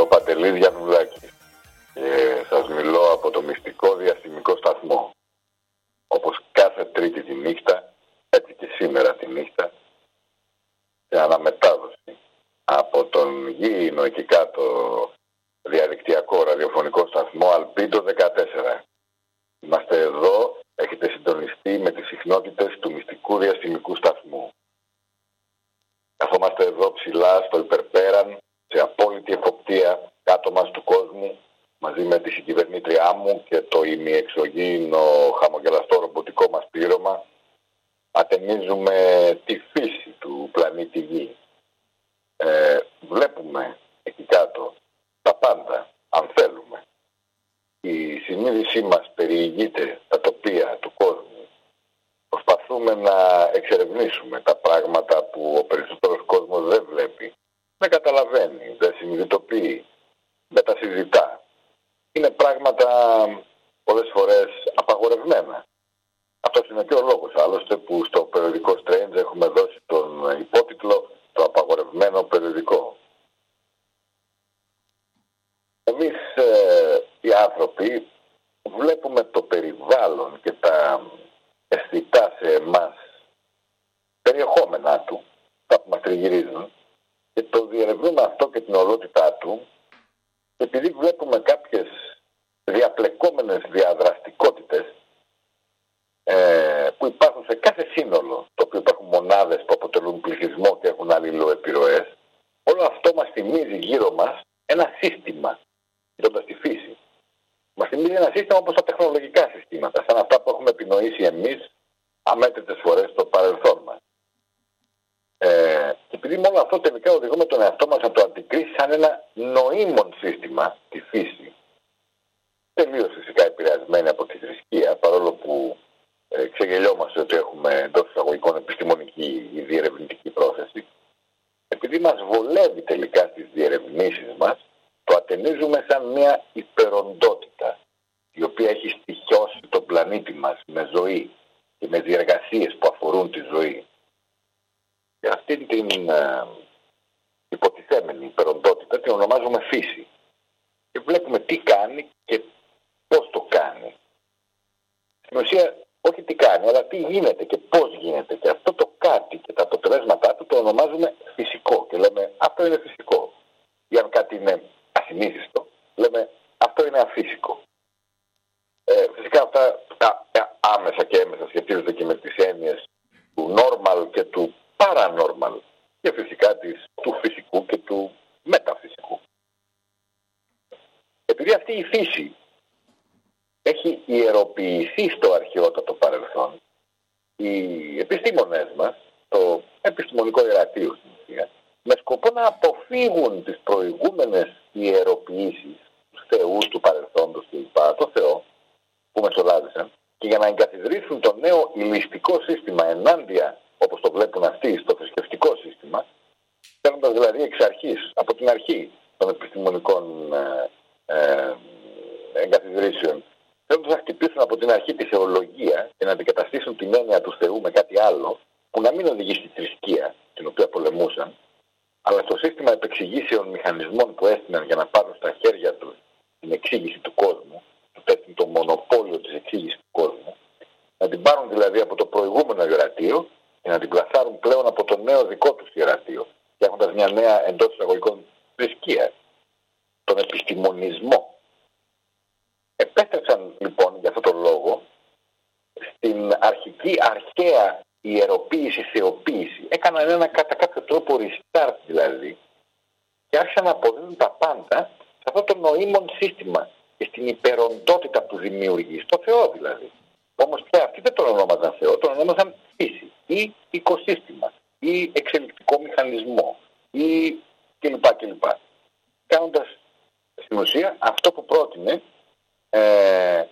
ο Παντελής Γιαννουλάκης και σας μιλώ από το μυστικό διαστημικό Στην ουσία όχι τι κάνει, αλλά τι γίνεται και πώς γίνεται. Και αυτό το κάτι και τα αποτελέσματά του το ονομάζουμε φυσικό. Και λέμε αυτό είναι φυσικό. Ή αν κάτι είναι ασυνήθιστο, λέμε αυτό είναι αφύσικο. Ε, φυσικά αυτά ε, άμεσα και έμεσα σχετίζονται και με τις έννοιες του normal και του paranormal και φυσικά της, του φυσικού και του μεταφυσικού. Επειδή αυτή η φύση έχει ιεροποιηθεί στο αρχαιότατο παρελθόν. Οι επιστήμονές μας, το επιστημονικό ιερατείο στην ουσία, με σκοπό να αποφύγουν τις προηγούμενες ιεροποιήσεις του θεούς του παρελθόντος κλπ. το Θεό που μεσολάβησαν και για να εγκαθιδρύσουν το νέο ηλιστικό σύστημα ενάντια όπως το βλέπουν αυτοί στο θρησκευτικό σύστημα παίρνοντας δηλαδή εξ αρχής, από την αρχή των επιστημονικών ε, ε, εγκαθιδρύσεων θέλουν να χτυπήσουν από την αρχή τη θεολογία και να αντικαταστήσουν την έννοια του Θεού με κάτι άλλο που να μην οδηγεί στη θρησκεία, την οποία πολεμούσαν, αλλά στο σύστημα επεξηγήσεων μηχανισμών που έστειναν για να πάρουν στα χέρια τους την εξήγηση του κόσμου, του έστεινε το μονοπόλιο της εξήγησης του κόσμου, να την πάρουν δηλαδή από το προηγούμενο ιερατείο και να την πλασάρουν πλέον από το νέο δικό τους ιερατείο, φτιάχνοντας μια νέα εντός εισαγωγικών θρησκεία, τον επιστημονισμό Επέστρεψαν λοιπόν για αυτόν τον λόγο στην αρχική αρχαία ιεροποίηση, θεοποίηση. Έκαναν ένα κατά κάποιο τρόπο restart δηλαδή και άρχισαν να αποδίδουν τα πάντα σε αυτό το νοήμον σύστημα και στην υπεροντότητα που δημιουργεί, στο Θεό δηλαδή. Όμως πια αυτοί δεν τον ονόμαζαν Θεό, τον ονόμαζαν φύση ή οικοσύστημα ή εξελικτικό μηχανισμό ή κλπ. κλπ. Κάνοντας στην ουσία αυτό που πρότεινε ε,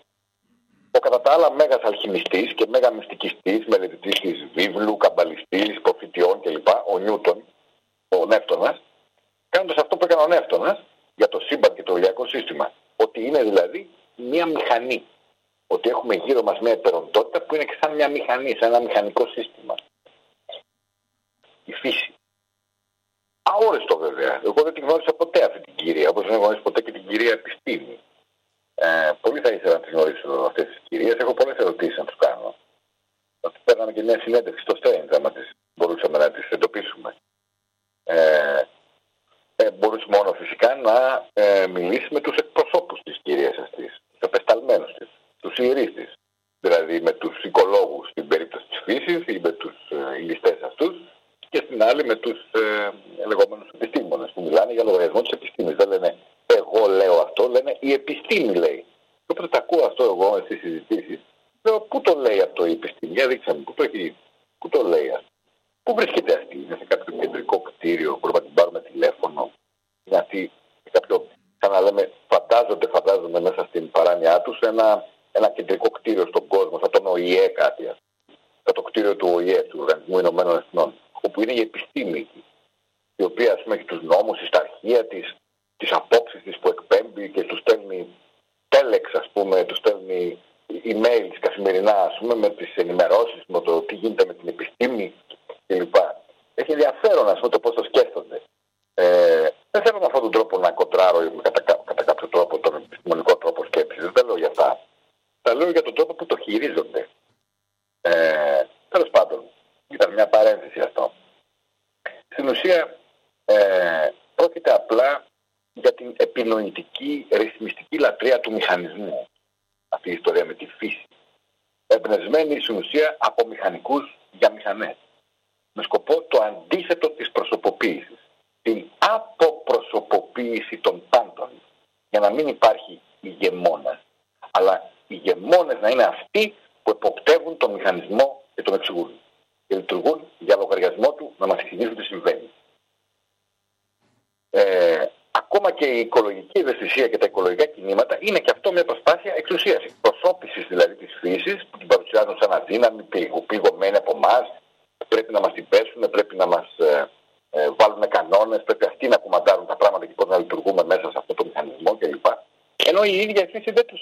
ο κατά τα άλλα μέγας αλχημιστής και μέγα μυστικιστής, μελετητής της βίβλου, καμπαλιστής, προφητιών κλπ. Ο Νιούτον, ο Νεύτωνας, κάνοντας αυτό που έκανε ο Νεύτωνας για το σύμπαν και το ηλιακό σύστημα. Ότι είναι δηλαδή μια μηχανή. Ότι έχουμε γύρω μας μια υπεροντότητα που είναι και σαν μια μηχανή, σαν ένα μηχανικό σύστημα. Η φύση. Αόριστο βέβαια. Εγώ δεν την γνώρισα ποτέ αυτή την κυρία, όπως δεν γνώρισα ποτέ και την κυρία Επιστήμη. Ε, πολύ θα ήθελα να τις γνωρίσω αυτές τις κυρίες. Έχω πολλές ερωτήσεις να τους κάνω. Ότι παίρναμε και μια συνέντευξη στο Strange, άμα τις μπορούσαμε να τις εντοπίσουμε. Ε, ε, μπορούσε μόνο φυσικά να ε, μιλήσεις με τους εκπροσώπους της κυρίας αυτής, τους απεσταλμένους της, τους ιερείς της. Δηλαδή με τους οικολόγους στην περίπτωση της φύσης ή με τους ε, ηλιστές αυτούς και στην άλλη με τους ε, λεγόμενους επιστήμονες που μιλάνε για λογαριασμό της επιστήμης. Δεν λένε εγώ λέω αυτό, λένε η επιστήμη λέει. Και όποτε τα ακούω αυτό εγώ στις συζητήσεις, λέω πού το λέει αυτό η επιστήμη, για δείξαμε, πού το, έχει, πού το λέει αυτό. Πού βρίσκεται αυτή, είναι σε κάποιο κεντρικό κτίριο, μπορούμε να την πάρουμε τηλέφωνο. Είναι αυτή σε κάποιο, σαν να λέμε, φαντάζονται, φαντάζονται μέσα στην παράνοιά τους ένα, ένα κεντρικό κτίριο στον κόσμο, σαν τον ΟΗΕ κάτι. Σαν το κτίριο του ΟΗΕ, του Οργανισμού Ηνωμένων Εθνών, όπου είναι η επιστήμη, η οποία ας πούμε έχει τους νόμους, τη αρχεία της, τις απόψεις τη που εκπέμπει και τους στέλνει τέλεξ, ας πούμε, τους στέλνει email καθημερινά, ας πούμε, με τις ενημερώσεις, με το τι γίνεται με την επιστήμη κλπ. Έχει ενδιαφέρον, ας πούμε, το πώς το σκέφτονται. Ε, δεν θέλω με αυτόν τον τρόπο να κοτράρω κατά, κατά κάποιο τρόπο τον επιστημονικό τρόπο σκέψης. Δεν τα λέω για αυτά. Τα λέω για τον τρόπο που το χειρίζονται. Ε, Τέλος πάντων, ήταν μια παρένθεση αυτό. Στην ουσία, ε, πρόκειται απλά για την επινοητική ρυθμιστική λατρεία του μηχανισμού. Αυτή η ιστορία με τη φύση. Εμπνευσμένη στην ουσία από μηχανικούς για μηχανές. Με σκοπό το αντίθετο της προσωποποίησης. Την αποπροσωποποίηση των πάντων. Για να μην υπάρχει ηγεμόνας. Αλλά οι ηγεμόνες να είναι αυτοί που εποπτεύουν τον μηχανισμό και τον εξηγούν. Και λειτουργούν για λογαριασμό του να μας εξηγήσουν τι συμβαίνει. Ε, ακόμα και η οικολογική ευαισθησία και τα οικολογικά κινήματα είναι και αυτό μια προσπάθεια εξουσίας. Προσώπηση δηλαδή της φύσης που την παρουσιάζουν σαν αδύναμη, πληγωμένη από εμάς, πρέπει να μας την πέσουν, πρέπει να μας ε, ε, βάλουν κανόνες, πρέπει αυτοί να κουμαντάρουν τα πράγματα και πώς να λειτουργούμε μέσα σε αυτό το μηχανισμό κλπ. Ενώ η ίδια η φύση δεν τους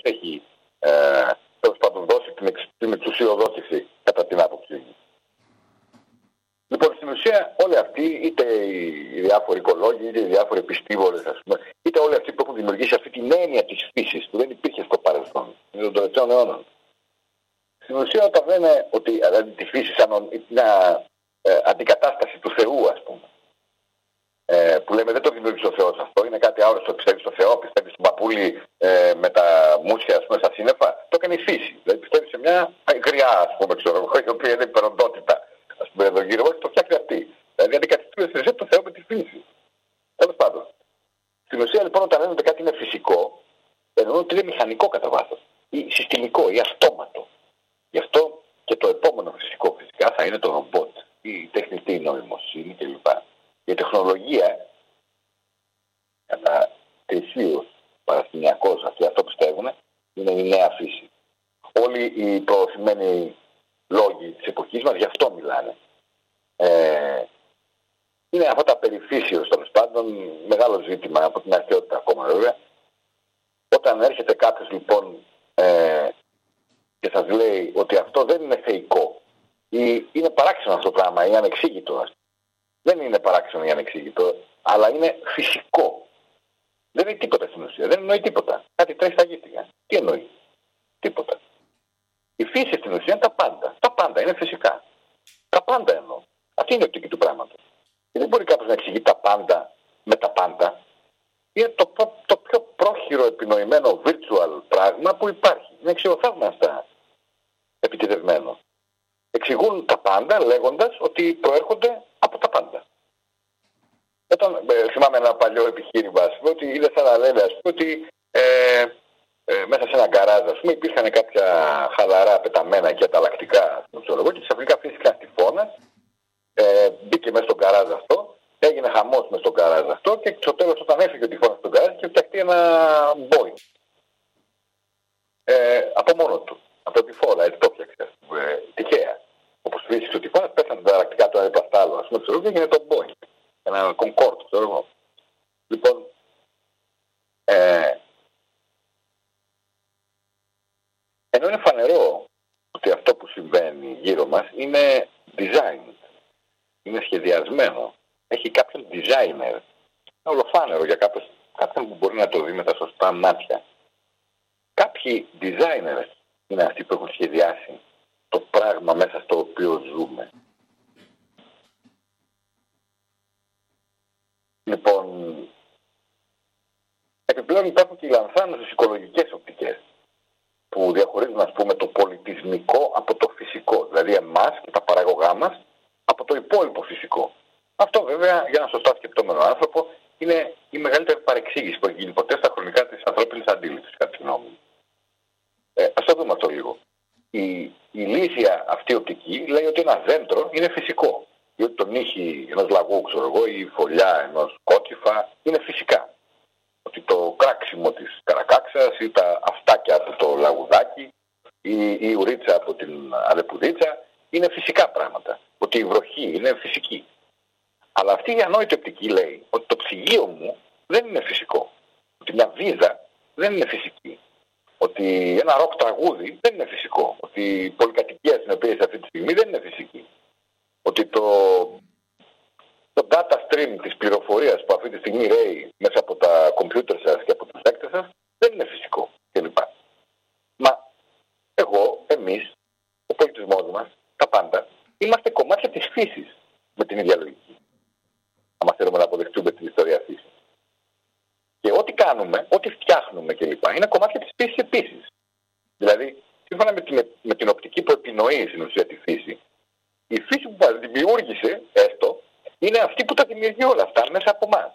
Αλλά αυτή η ανόητη οπτική λέει ότι το ψυγείο μου δεν είναι φυσικό. Ότι μια βίδα δεν είναι φυσική. Ότι ένα ροκ τραγούδι δεν είναι φυσικό. Ότι η πολυκατοικία στην οποία είσαι αυτή τη στιγμή δεν είναι φυσική. Ότι το, το data stream της πληροφορίας που αυτή τη στιγμή ρέει μέσα από τα κομπιούτερ σας και από τους δέκτε σας δεν είναι φυσικό κλπ. Μα εγώ, εμείς ο πολιτισμός μας τα πάντα, είμαστε κομμάτια της φύσης. είναι κομμάτι της φύσης επίσης. Δηλαδή, σύμφωνα με την, με την οπτική που επινοεί στην ουσία τη φύση, η φύση που μας δημιούργησε έστω είναι αυτή που τα δημιουργεί όλα αυτά μέσα από εμά.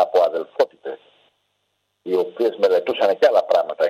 Από αδελφότητες οι οποίες μελετούσαν και άλλα πράγματα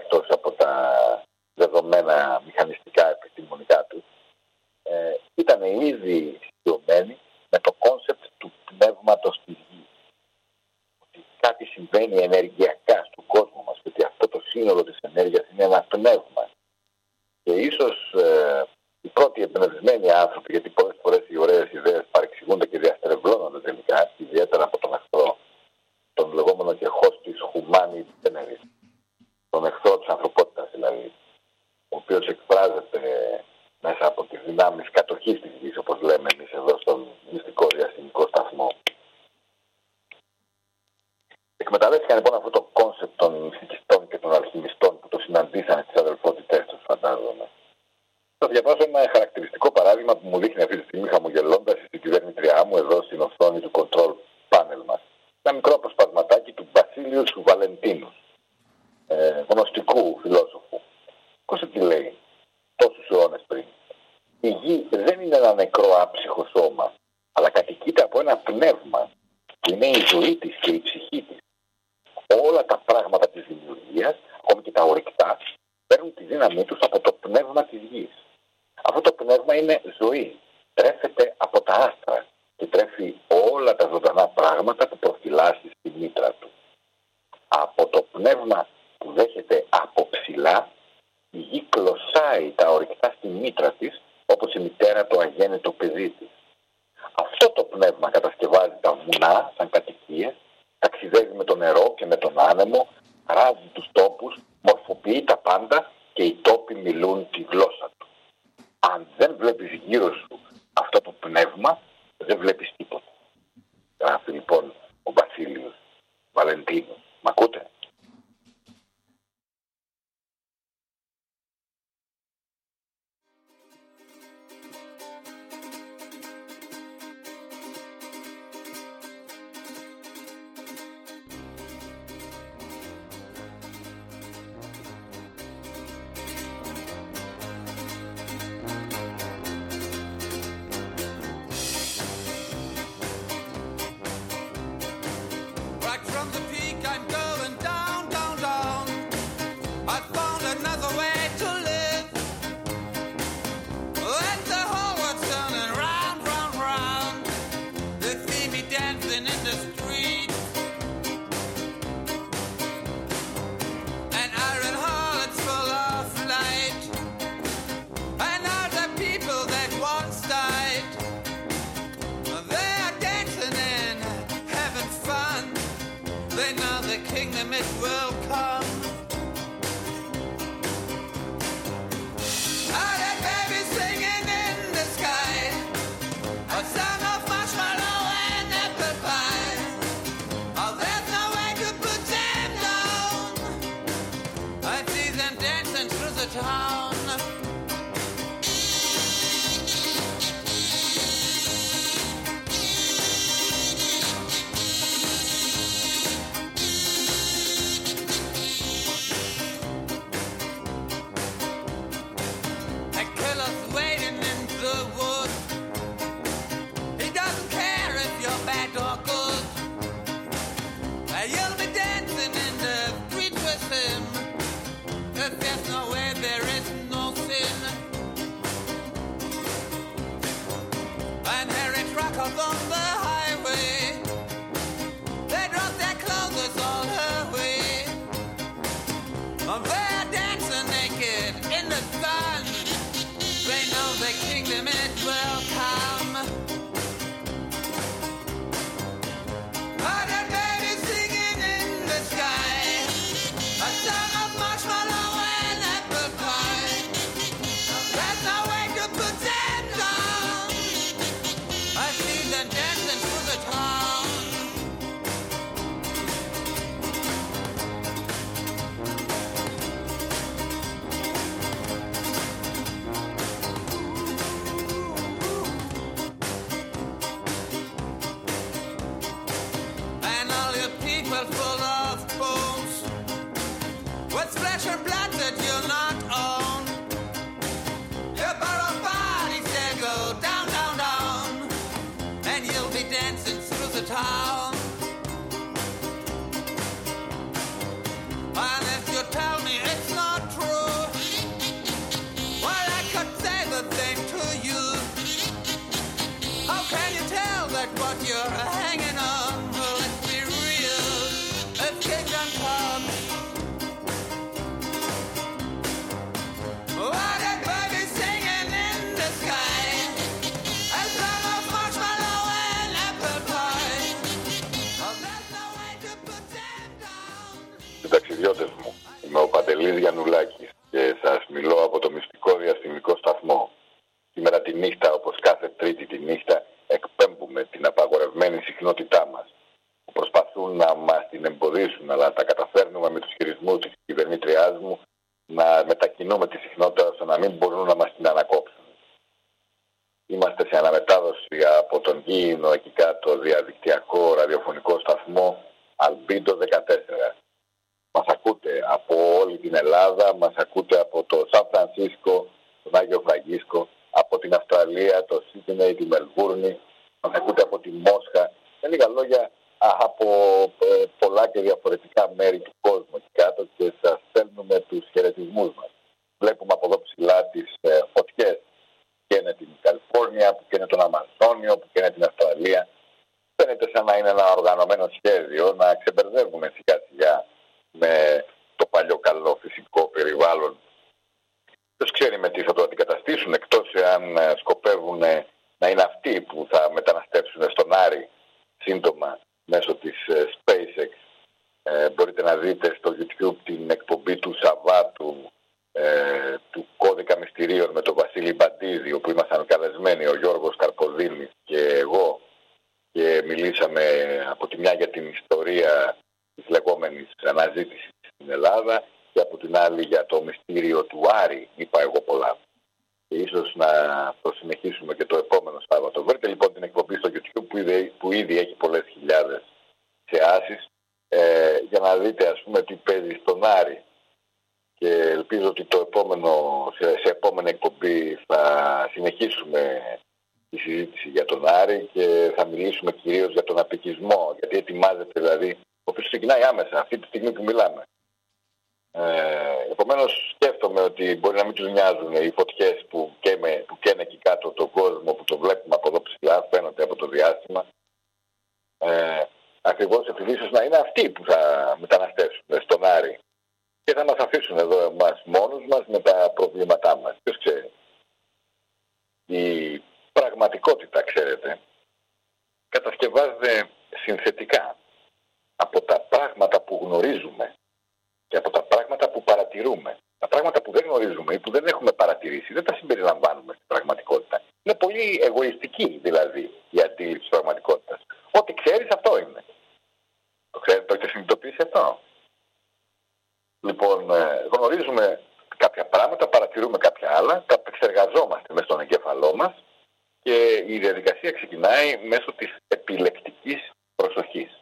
η διαδικασία ξεκινάει μέσω της επιλεκτικής προσοχής.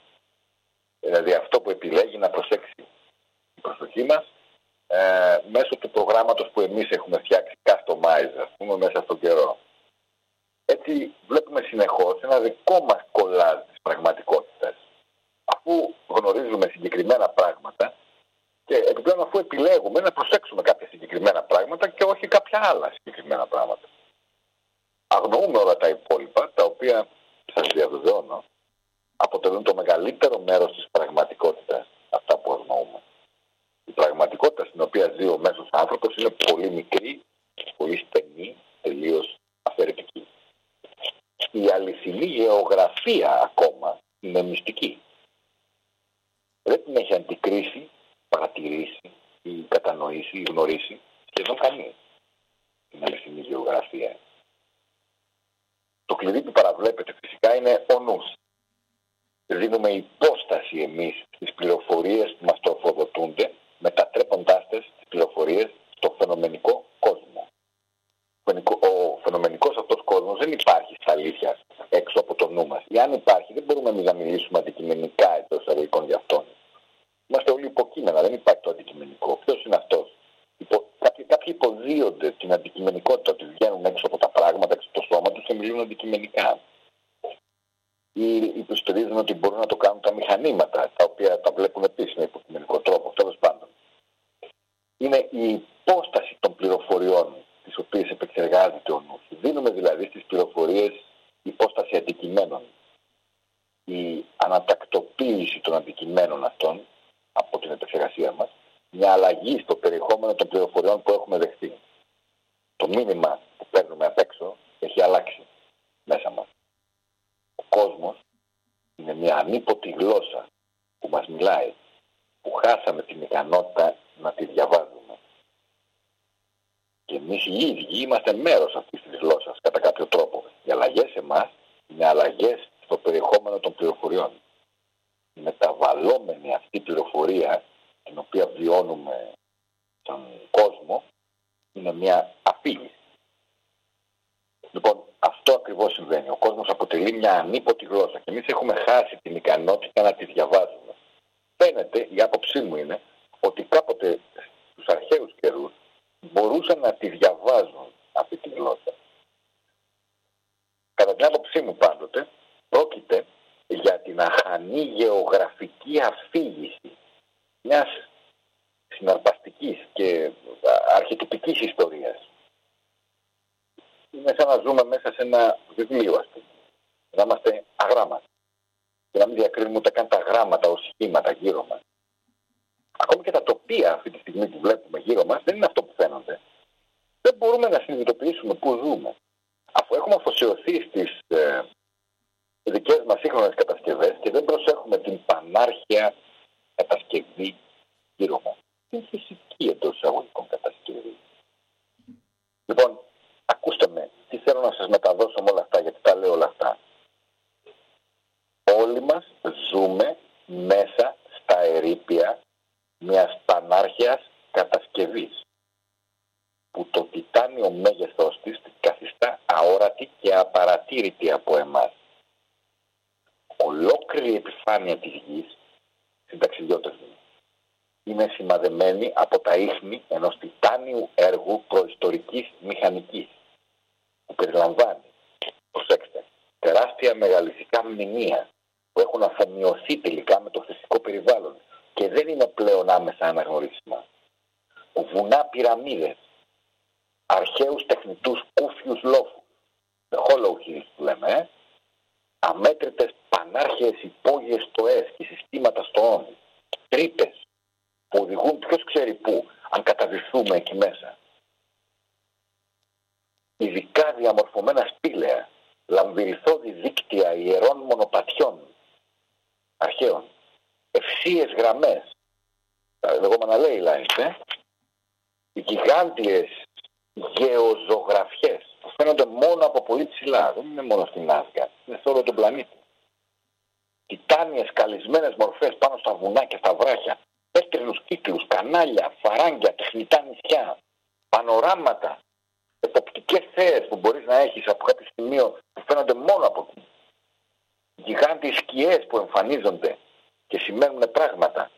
Δηλαδή αυτό που επιλέγει να προσέξει η προσοχή μας ε, μέσω του προγράμματος που εμείς έχουμε φτιάξει customize, ας πούμε, μέσα στον καιρό. Έτσι βλέπουμε συνεχώς ένα δικό μας κολλάζ της πραγματικότητας. Αφού γνωρίζουμε συγκεκριμένα πράγματα και επιπλέον αφού επιλέγουμε να προσέξουμε κάποια συγκεκριμένα πράγματα και όχι κάποια άλλα συγκεκριμένα πράγματα. Αγνοούμε όλα τα υπόλοιπα, τα οποία σας διαβεβαιώνω, αποτελούν το μεγαλύτερο μέρος της πραγματικότητας, αυτά που αγνοούμε. Η πραγματικότητα στην οποία ζει ο μέσος άνθρωπος είναι πολύ μικρή, πολύ στενή, τελείως αφαιρετική. Η αληθινή γεωγραφία ακόμα είναι μυστική. Δεν την έχει αντικρίσει, παρατηρήσει ή κατανοήσει ή γνωρίσει σχεδόν κανείς την αληθινή γεωγραφία. Το κλειδί που παραβλέπετε φυσικά είναι ο νους δίνουμε υπόσταση εμείς στις πληροφορίες που μας τροφοδοτούνται, μετατρέποντάς τις πληροφορίες στο φαινομενικό κόσμο. Ο φαινομενικός αυτός κόσμος δεν υπάρχει στα αλήθεια έξω από το νου μας. Ή αν υπάρχει δεν μπορούμε εμείς να μιλήσουμε αντικειμενικά εντός εισαγωγικών για αυτόν. Είμαστε όλοι υποκείμενα, δεν υπάρχει το αντικειμενικό. Ποιος είναι αυτός; Υπο... Κάποιοι, κάποιοι υποδίονται την αντικειμενικότητα ότι βγαίνουν έξω από τα πράγματα, έξω από το σώμα τους και μιλούν αντικειμενικά ή υποστηρίζουν ότι μπορούν να το κάνουν τα μηχανήματα, τα οποία τα βλέπουν επίσης με υποκειμενικό τρόπο, τέλος πάντων. Είναι η υπόσταση των πληροφοριών τις οποίες επεξεργάζεται ο νους. Δίνουμε δηλαδή στις πληροφορίες υπόσταση αντικειμένων. Η ανατακτοποίηση των αντικειμένων αυτών από την επεξεργασία μας, μια αλλαγή στο περιεχόμενο των πληροφοριών που έχουμε δεχτεί. Το μήνυμα που παίρνουμε απ' έξω έχει αλλάξει μέσα μας κόσμος είναι μια ανίποτη γλώσσα που μας μιλάει, που χάσαμε την ικανότητα να τη διαβάζουμε. Και εμείς οι ίδιοι είμαστε μέρος αυτής της γλώσσας κατά κάποιο τρόπο. Οι αλλαγές σε εμάς είναι αλλαγές στο περιεχόμενο των πληροφοριών. Η μεταβαλλόμενη αυτή πληροφορία την οποία βιώνουμε στον κόσμο είναι μια απειλή. Λοιπόν, αυτό ακριβώς συμβαίνει. Ο κόσμος αποτελεί μια ανίποτη γλώσσα και εμείς έχουμε χάσει την ικανότητα να τη διαβάζουμε. Φαίνεται, η άποψή μου είναι, ότι κάποτε στους αρχαίους καιρούς μπορούσαν να τη διαβάζουν αυτή τη γλώσσα. Κατά την άποψή μου πάντοτε, πρόκειται για την αχανή γεωγραφική αφήγηση μιας συναρπαστικής και αρχιτυπικής ιστορίας είναι σαν να ζούμε μέσα σε ένα βιβλίο, ας πούμε. Να είμαστε αγράμματοι. Και να μην διακρίνουμε ούτε καν τα γράμματα ως σχήματα γύρω μας. Ακόμη και τα τοπία αυτή τη στιγμή που βλέπουμε γύρω μας δεν είναι αυτό που φαίνονται. Δεν μπορούμε να συνειδητοποιήσουμε πού ζούμε. Αφού έχουμε αφοσιωθεί στις ε, δικές μας σύγχρονες κατασκευές και δεν προσέχουμε την πανάρχια κατασκευή γύρω μα. Την φυσική εντός εισαγωγικών κατασκευή. Λοιπόν, Ακούστε με, τι θέλω να σας μεταδώσω με όλα αυτά, γιατί τα λέω όλα αυτά. Όλοι μας ζούμε μέσα στα ερήπια μιας πανάρχιας κατασκευής που το τιτάνιο μέγεθός της καθιστά αόρατη και απαρατήρητη από εμάς. Ολόκληρη η επιφάνεια της γης, συνταξιδιώτες μου, είναι σημαδεμένη από τα ίχνη ενός τιτάνιου έργου προϊστορικής μηχανικής που περιλαμβάνει, προσέξτε, τεράστια μεγαλυθικά μνημεία που έχουν αφομοιωθεί τελικά με το φυσικό περιβάλλον και δεν είναι πλέον άμεσα αναγνωρίσιμα. Βουνά πυραμίδες, αρχαίους τεχνητούς κούφιους λόφους, the hollow hills που λέμε, ε; αμέτρητες πανάρχαιες υπόγειες στοές και συστήματα στοών, τρύπες που οδηγούν ποιος ξέρει πού, αν καταδυθούμε εκεί μέσα. Ειδικά διαμορφωμένα σπήλαια, λαμβυριθώδη δίκτυα ιερών μονοπατιών, αρχαίων, ακροδεξίες γραμμές, τα λεγόμενα λέει ε, οι γιγάντιες γεωζωγραφιές που φαίνονται μόνο από πολύ ψηλά, δεν είναι μόνο στην Άσγα, είναι σε όλο τον πλανήτη. Τιτάνιες καλυσμένες μορφές πάνω στα βουνά και στα βράχια, πέτρινους κύκλους, κανάλια, φαράγγια, τεχνητά νησιά, πανοράματα, εποπτικές θέες που μπορείς να έχεις από κάποιο σημείο που φαίνονται μόνο από εκεί. Γιγάντιες σκιές που εμφανίζονται και σημαίνουν πράγματα.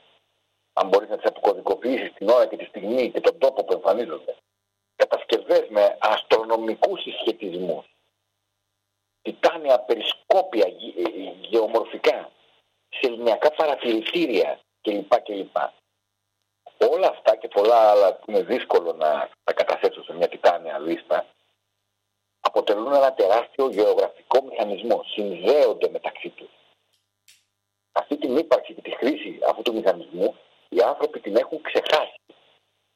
Αν μπορείς να τις αποκωδικοποιήσεις την ώρα και τη στιγμή και τον τόπο που εμφανίζονται. Κατασκευές με αστρονομικούς συσχετισμούς. Τιτάνια περισκόπια γεωμορφικά. Σεληνιακά παρατηρητήρια κλπ. κλπ. Όλα αυτά και πολλά άλλα που είναι δύσκολο να τα καταθέσω σε μια τιτάνια λίστα αποτελούν ένα τεράστιο γεωγραφικό μηχανισμό. Συνδέονται μεταξύ τους. Αυτή την ύπαρξη και τη χρήση αυτού του μηχανισμού οι άνθρωποι την έχουν ξεχάσει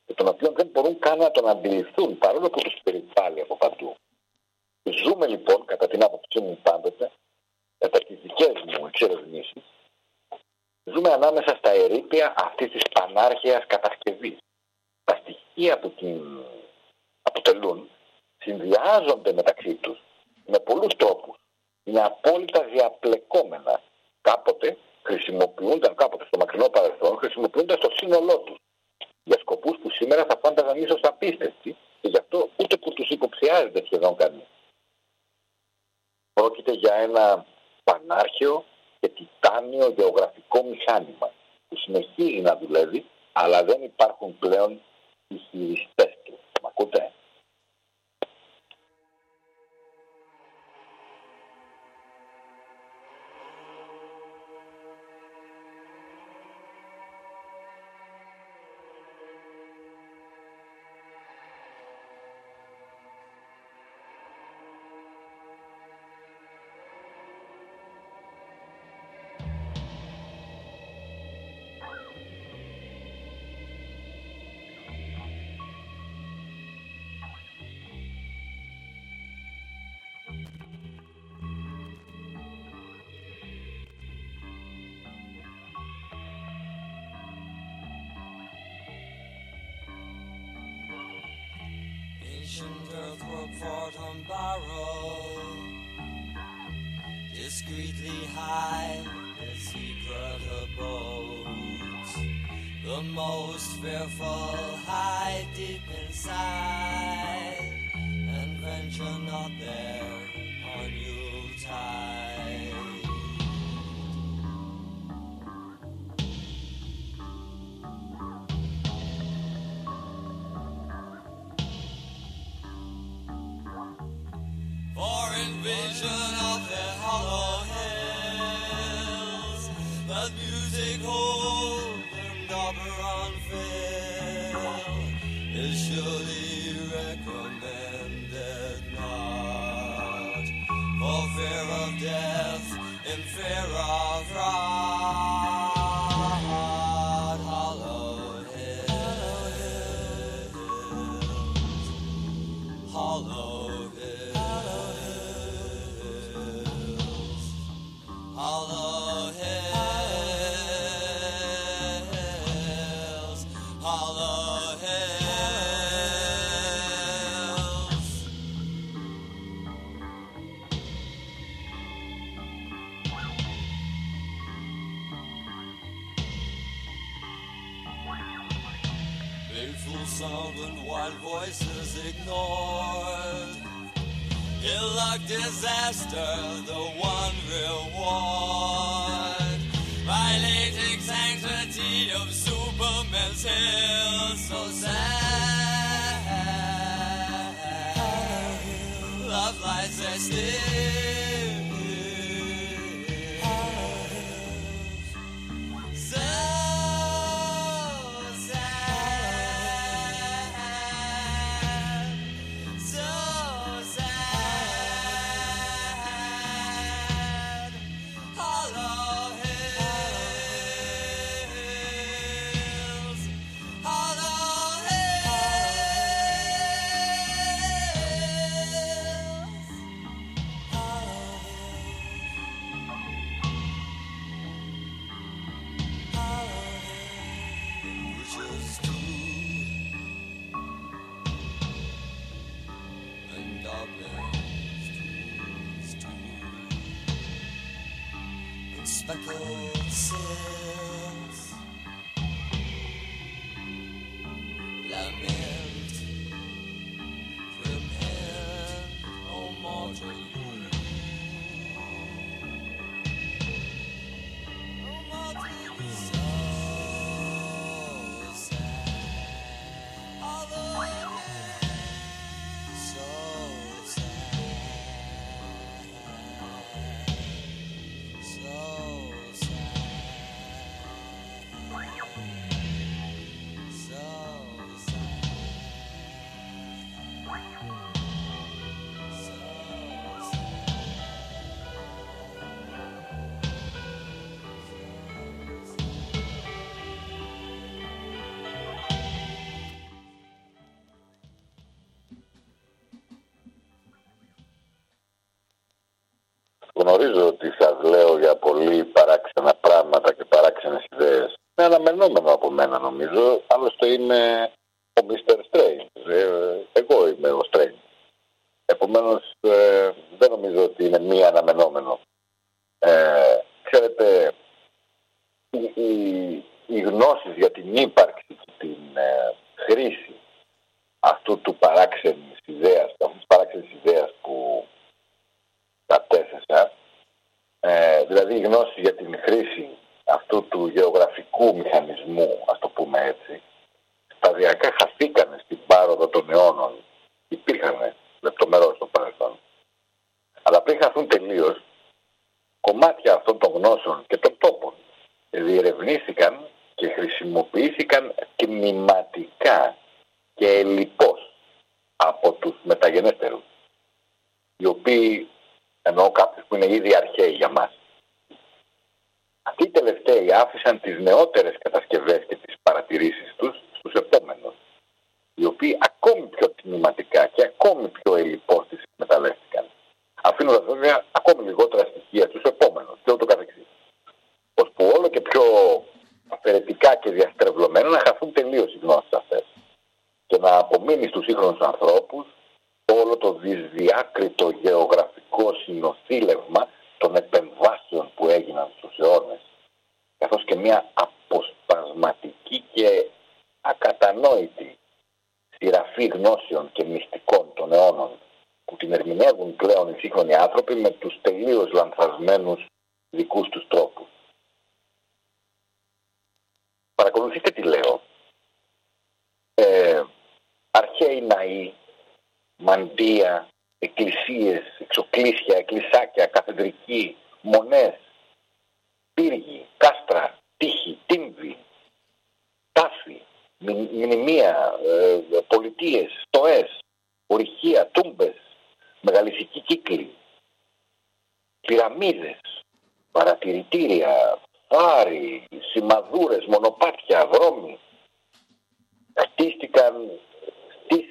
και τον οποίο δεν μπορούν καν να τον αντιληφθούν παρόλο που τους περιβάλλει από παντού. Ζούμε λοιπόν, κατά την άποψή μου πάντοτε, κατά τις δικές μου εξερευνήσεις, Ζούμε ανάμεσα στα ερήπια αυτής της πανάρχαιας κατασκευής. Τα στοιχεία που την αποτελούν συνδυάζονται μεταξύ τους με πολλούς τρόπους. Είναι απόλυτα διαπλεκόμενα. Κάποτε χρησιμοποιούνταν, κάποτε στο μακρινό παρελθόν, χρησιμοποιούνταν στο σύνολό τους για σκοπούς που σήμερα θα φάνταζαν ίσως απίστευτοι και γι' αυτό ούτε που τους υποψιάζεται σχεδόν κανείς. Πρόκειται για ένα πανάρχαιο και τιτάνιο γεωγραφικό μηχάνημα που συνεχίζει να δουλεύει αλλά δεν υπάρχουν πλέον οι χειριστές του. Μ' ακούτε; And wild voices ignored. Ill luck, disaster, the one reward. Violating sanctity of Superman's hill, so sad. Αναμενόμενο από μένα νομίζω. Άλλωστε είμαι ο Mr. Strange. Ε, εγώ είμαι ο Strange. Επομένως ε, δεν νομίζω ότι είναι μη αναμενόμενο. Ε, ξέρετε, οι, οι, οι γνώσεις για την ύπαρξη και την ε, χρήση αυτού του παράξενης ιδέας, αυτής της παράξενης ιδέας που κατέθεσα, ε, δηλαδή η γνώση για την χρήση αυτού του γεωγραφικού μηχανισμού, ας το πούμε έτσι, σταδιακά χαθήκανε στην πάροδο των αιώνων. Υπήρχαν λεπτομερώς στο παρελθόν. Αλλά πριν χαθούν τελείως, κομμάτια αυτών των γνώσεων και των τόπων διερευνήθηκαν και χρησιμοποιήθηκαν τμηματικά και ελλειπώς από τους μεταγενέστερους, οι οποίοι εννοώ κάποιους που είναι ήδη αρχαίοι για μας. Αυτοί οι τελευταίοι άφησαν τις νεότερες κατασκευές και τις παρατηρήσεις τους στους επόμενους, οι οποίοι ακόμη πιο τμηματικά και ακόμη πιο ελλειπώς τις εκμεταλλεύτηκαν, αφήνοντας βέβαια ακόμη λιγότερα στοιχεία στους επόμενους και ούτω καθεξής. Ώσπου όλο και πιο αφαιρετικά και διαστρεβλωμένα να χαθούν τελείως οι γνώσεις αυτές και να απομείνει στους σύγχρονους ανθρώπους όλο το δυσδιάκριτο γεωγραφικό συνοθήλευμα των επεμβάσεων που έγιναν στους αιώνες καθώς και μια αποσπασματική και ακατανόητη σειραφή γνώσεων και μυστικών των αιώνων που την ερμηνεύουν πλέον οι σύγχρονοι άνθρωποι με τους τελείως λανθασμένους δικούς τους τρόπους. Παρακολουθείτε τι λέω. Ε, αρχαίοι ναοί, μαντεία, εκκλησίες, εξοκλήσια, εκκλησάκια, καθεδρικοί, μονές, πύργοι, κάστρα, τείχη, τύμβοι, τάφη, μνη- μνημεία, ε, πολιτείες, στοές, ορυχεία, τούμπες, μεγαλυθικοί κύκλοι, πυραμίδες, παρατηρητήρια, φάροι, σημαδούρες, μονοπάτια, δρόμοι. Χτίστηκαν,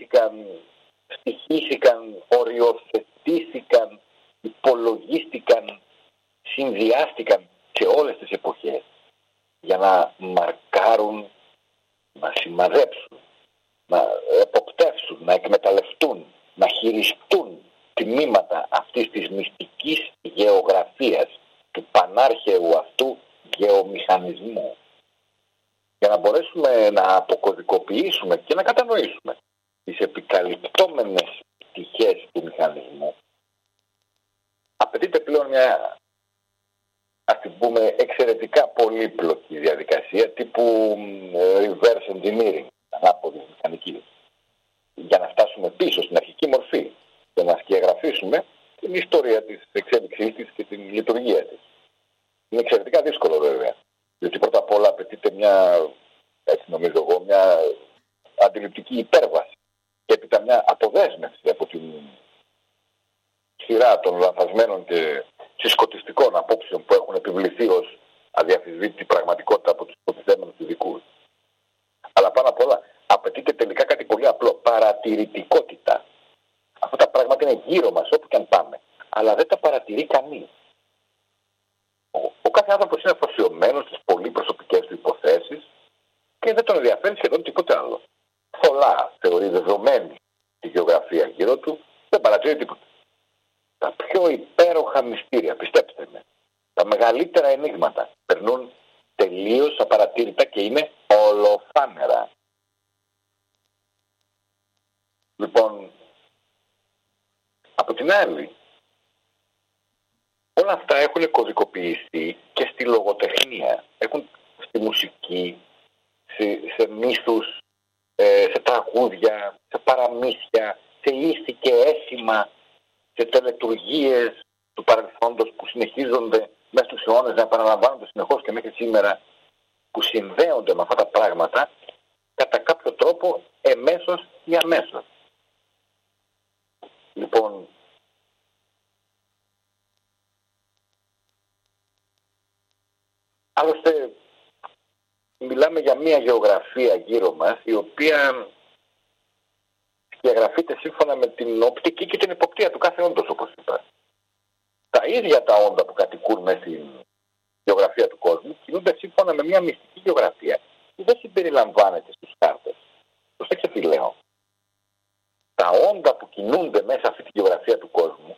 στήθηκαν, στοιχήθηκαν, οριοθετήθηκαν, υπολογίστηκαν, συνδυάστηκαν σε όλες τις εποχές για να μαρκάρουν, να σημαδέψουν, να εποπτεύσουν, να εκμεταλλευτούν, να χειριστούν τμήματα αυτής της μυστικής γεωγραφίας του πανάρχαιου αυτού γεωμηχανισμού. Για να μπορέσουμε να αποκωδικοποιήσουμε και να κατανοήσουμε τις επικαλυπτόμενες πτυχές του μηχανισμού απαιτείται πλέον μια ας την πούμε εξαιρετικά πολύπλοκη διαδικασία τύπου μ, reverse engineering ανάποδη μηχανική για να φτάσουμε πίσω στην αρχική μορφή και να σκιαγραφίσουμε την ιστορία της εξέλιξής της και την λειτουργία της. Είναι εξαιρετικά δύσκολο βέβαια. Διότι πρώτα απ' όλα απαιτείται μια, έτσι νομίζω εγώ, μια αντιληπτική υπέρβαση και έπειτα μια αποδέσμευση από την σειρά των λανθασμένων και συσκοτιστικών απόψεων που έχουν επιβληθεί ως αδιαφυσβήτητη πραγματικότητα από τους υποτιθέμενους ειδικού. Αλλά πάνω απ' όλα απαιτείται τελικά κάτι πολύ απλό. Παρατηρητικότητα. Αυτά τα πράγματα είναι γύρω μας όπου και αν πάμε. Αλλά δεν τα παρατηρεί κανείς. Ο, ο κάθε άνθρωπος είναι αφοσιωμένος στις πολύ προσωπικές του υποθέσεις και δεν τον ενδιαφέρει σχεδόν τίποτε άλλο. Θολά θεωρεί δεδομένη τη γεωγραφία γύρω του, δεν παρατηρεί τίποτα. Τα πιο υπέροχα μυστήρια, πιστέψτε με, τα μεγαλύτερα ενίγματα περνούν τελείως απαρατήρητα και είναι ολοφάνερα. Λοιπόν, από την άλλη, όλα αυτά έχουν κωδικοποιηθεί και στη λογοτεχνία. Έχουν στη μουσική, σε, σε μύθους, ε, σε τραγούδια, σε παραμύθια, σε ήθη και έθιμα, σε τελετουργίες του παρελθόντος που συνεχίζονται μέσα στους αιώνες να επαναλαμβάνονται συνεχώς και μέχρι σήμερα που συνδέονται με αυτά τα πράγματα κατά κάποιο τρόπο εμέσως ή αμέσως. Λοιπόν, άλλωστε μιλάμε για μια γεωγραφία γύρω μας η οποία διαγραφείται σύμφωνα με την οπτική και την υποπτία του κάθε όντως όπως είπα. Τα ίδια τα όντα που κατοικούν μέσα στην γεωγραφία του κόσμου κινούνται σύμφωνα με μια μυστική γεωγραφία που δεν συμπεριλαμβάνεται στους χάρτες. Προσέξτε τι λέω. Τα όντα που κινούνται μέσα αυτή τη γεωγραφία του κόσμου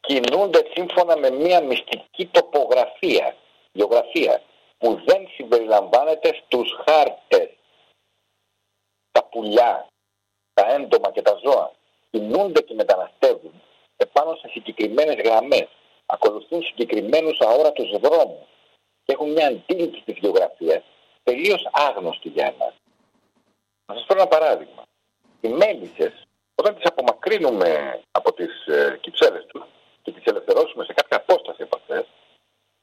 κινούνται σύμφωνα με μια μυστική τοπογραφία, γεωγραφία, που δεν συμπεριλαμβάνεται στους χάρτες. Τα πουλιά, τα έντομα και τα ζώα κινούνται και μεταναστεύουν επάνω σε συγκεκριμένες γραμμές, ακολουθούν συγκεκριμένους αόρατους δρόμους και έχουν μια αντίληψη της γεωγραφίας τελείως άγνωστη για εμάς. Να σας πω ένα παράδειγμα. Οι μέλισσες, όταν τις απομακρύνουμε από τις ε, κυψέλες τους και τις ελευθερώσουμε σε κάποια απόσταση από αυτές,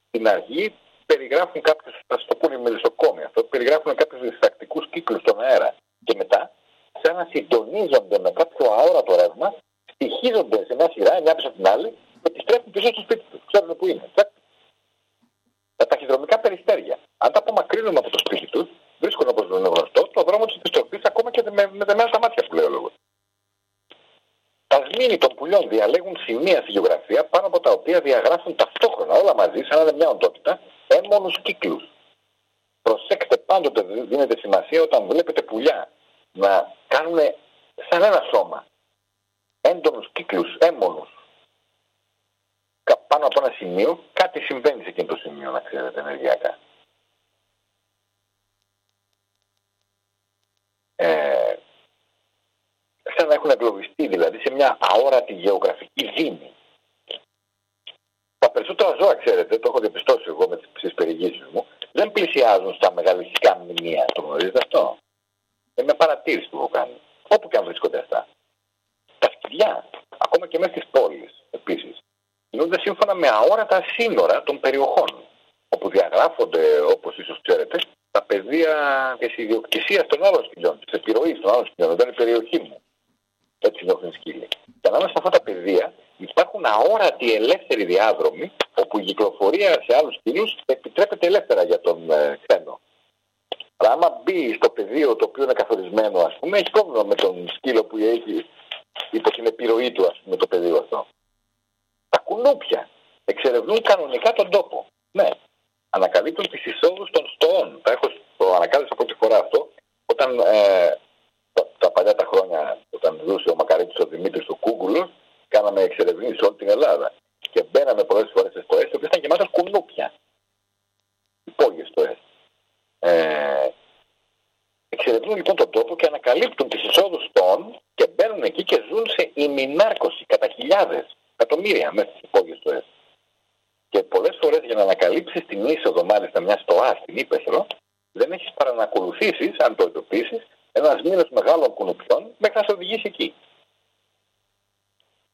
στην αρχή περιγράφουν κάποιους, θα σας το πούνε οι μελισσοκόμοι αυτό, περιγράφουν κάποιους διστακτικούς κύκλους στον αέρα και μετά σαν να συντονίζονται με κάποιο αόρατο ρεύμα, στοιχίζονται σε μια σειρά, μια πίσω από την άλλη και επιστρέφουν πίσω στο σπίτι τους. Ξέρουν που είναι. Τσακ. Τα ταχυδρομικά περιστέρια, αν τα απομακρύνουμε από το σπίτι τους, βρίσκουν όπως είναι γνωστό το δρόμο της επιστροφής ακόμα και με, με δεμένα στα μάτια που λέει ο λόγος. Τα σμήνη των πουλιών διαλέγουν σημεία στη γεωγραφία πάνω από τα οποία διαγράφουν ταυτόχρονα όλα μαζί, σαν να είναι μια οντότητα, έμμονους κύκλους. Προσέξτε πάντοτε δίνετε σημασία όταν βλέπετε πουλιά να κάνουν σαν ένα σώμα. Έντονους κύκλους, έμμονους. Κα- Πάνω από ένα σημείο κάτι συμβαίνει σε εκείνο το σημείο, να ξέρετε, ενεργειακά. Ε, σαν να έχουν εγκλωβιστεί δηλαδή σε μια αόρατη γεωγραφική δήμη. Τα περισσότερα ζώα, ξέρετε, το έχω διαπιστώσει εγώ με τις περιηγήσεις μου, δεν πλησιάζουν στα μεγαλυστικά μνημεία. Το γνωρίζετε αυτό; Είναι μια παρατήρηση που έχω κάνει. Όπου και αν βρίσκονται αυτά. Τα σκυλιά, ακόμα και μέσα στις πόλεις επίσης, κινούνται σύμφωνα με αόρατα σύνορα των περιοχών. Όπου διαγράφονται, όπως ίσως ξέρετε, τα πεδία της ιδιοκτησίας των άλλων σκυλιών, της επιρροής των άλλων σκυλιών. Δεν είναι η περιοχή μου. Έτσι νιώθουν οι σκύλοι. Και ανάμεσα σε αυτά τα πεδία υπάρχουν αόρατοι ελεύθεροι διάδρομοι, όπου η κυκλοφορία σε άλλους σκύλους επιτρέπεται ελεύθερα για τον ε, ξένο. Αλλά άμα μπει στο πεδίο το οποίο είναι καθορισμένο, ας πούμε, έχει πρόβλημα με τον σκύλο που έχει υπό την επιρροή του, ας πούμε, το πεδίο αυτό. Τα κουνούπια εξερευνούν κανονικά τον τόπο. Ναι. Ανακαλύπτουν τις εισόδους των στοών. Τα έχω το ανακάλυψα πρώτη φορά αυτό, όταν ε, τα, τα παλιά τα χρόνια, όταν δούσε ο Μακαρίτης ο Δημήτρης του Κούγκουλος, κάναμε εξερευνήσεις σε όλη την Ελλάδα. Και μπαίναμε πολλές φορές στο ΕΣ, το οποίο ήταν γεμάτος κουνούπια. Υπόγειες στο ΕΣ. Ε, εξερευνούν λοιπόν τον τόπο και ανακαλύπτουν τις εισόδους των και μπαίνουν εκεί και ζουν σε ημινάρκωση κατά χιλιάδες, εκατομμύρια μέσα στις υπόγειες του ΕΣ. Και πολλές φορές για να ανακαλύψεις την είσοδο μάλιστα μιας στοάς στην Ήπεθρο, δεν έχεις παρά να ακολουθήσεις, αν το εντοπίσεις, ένας μήνας μεγάλων κουνουπιών μέχρι να σε οδηγήσει εκεί.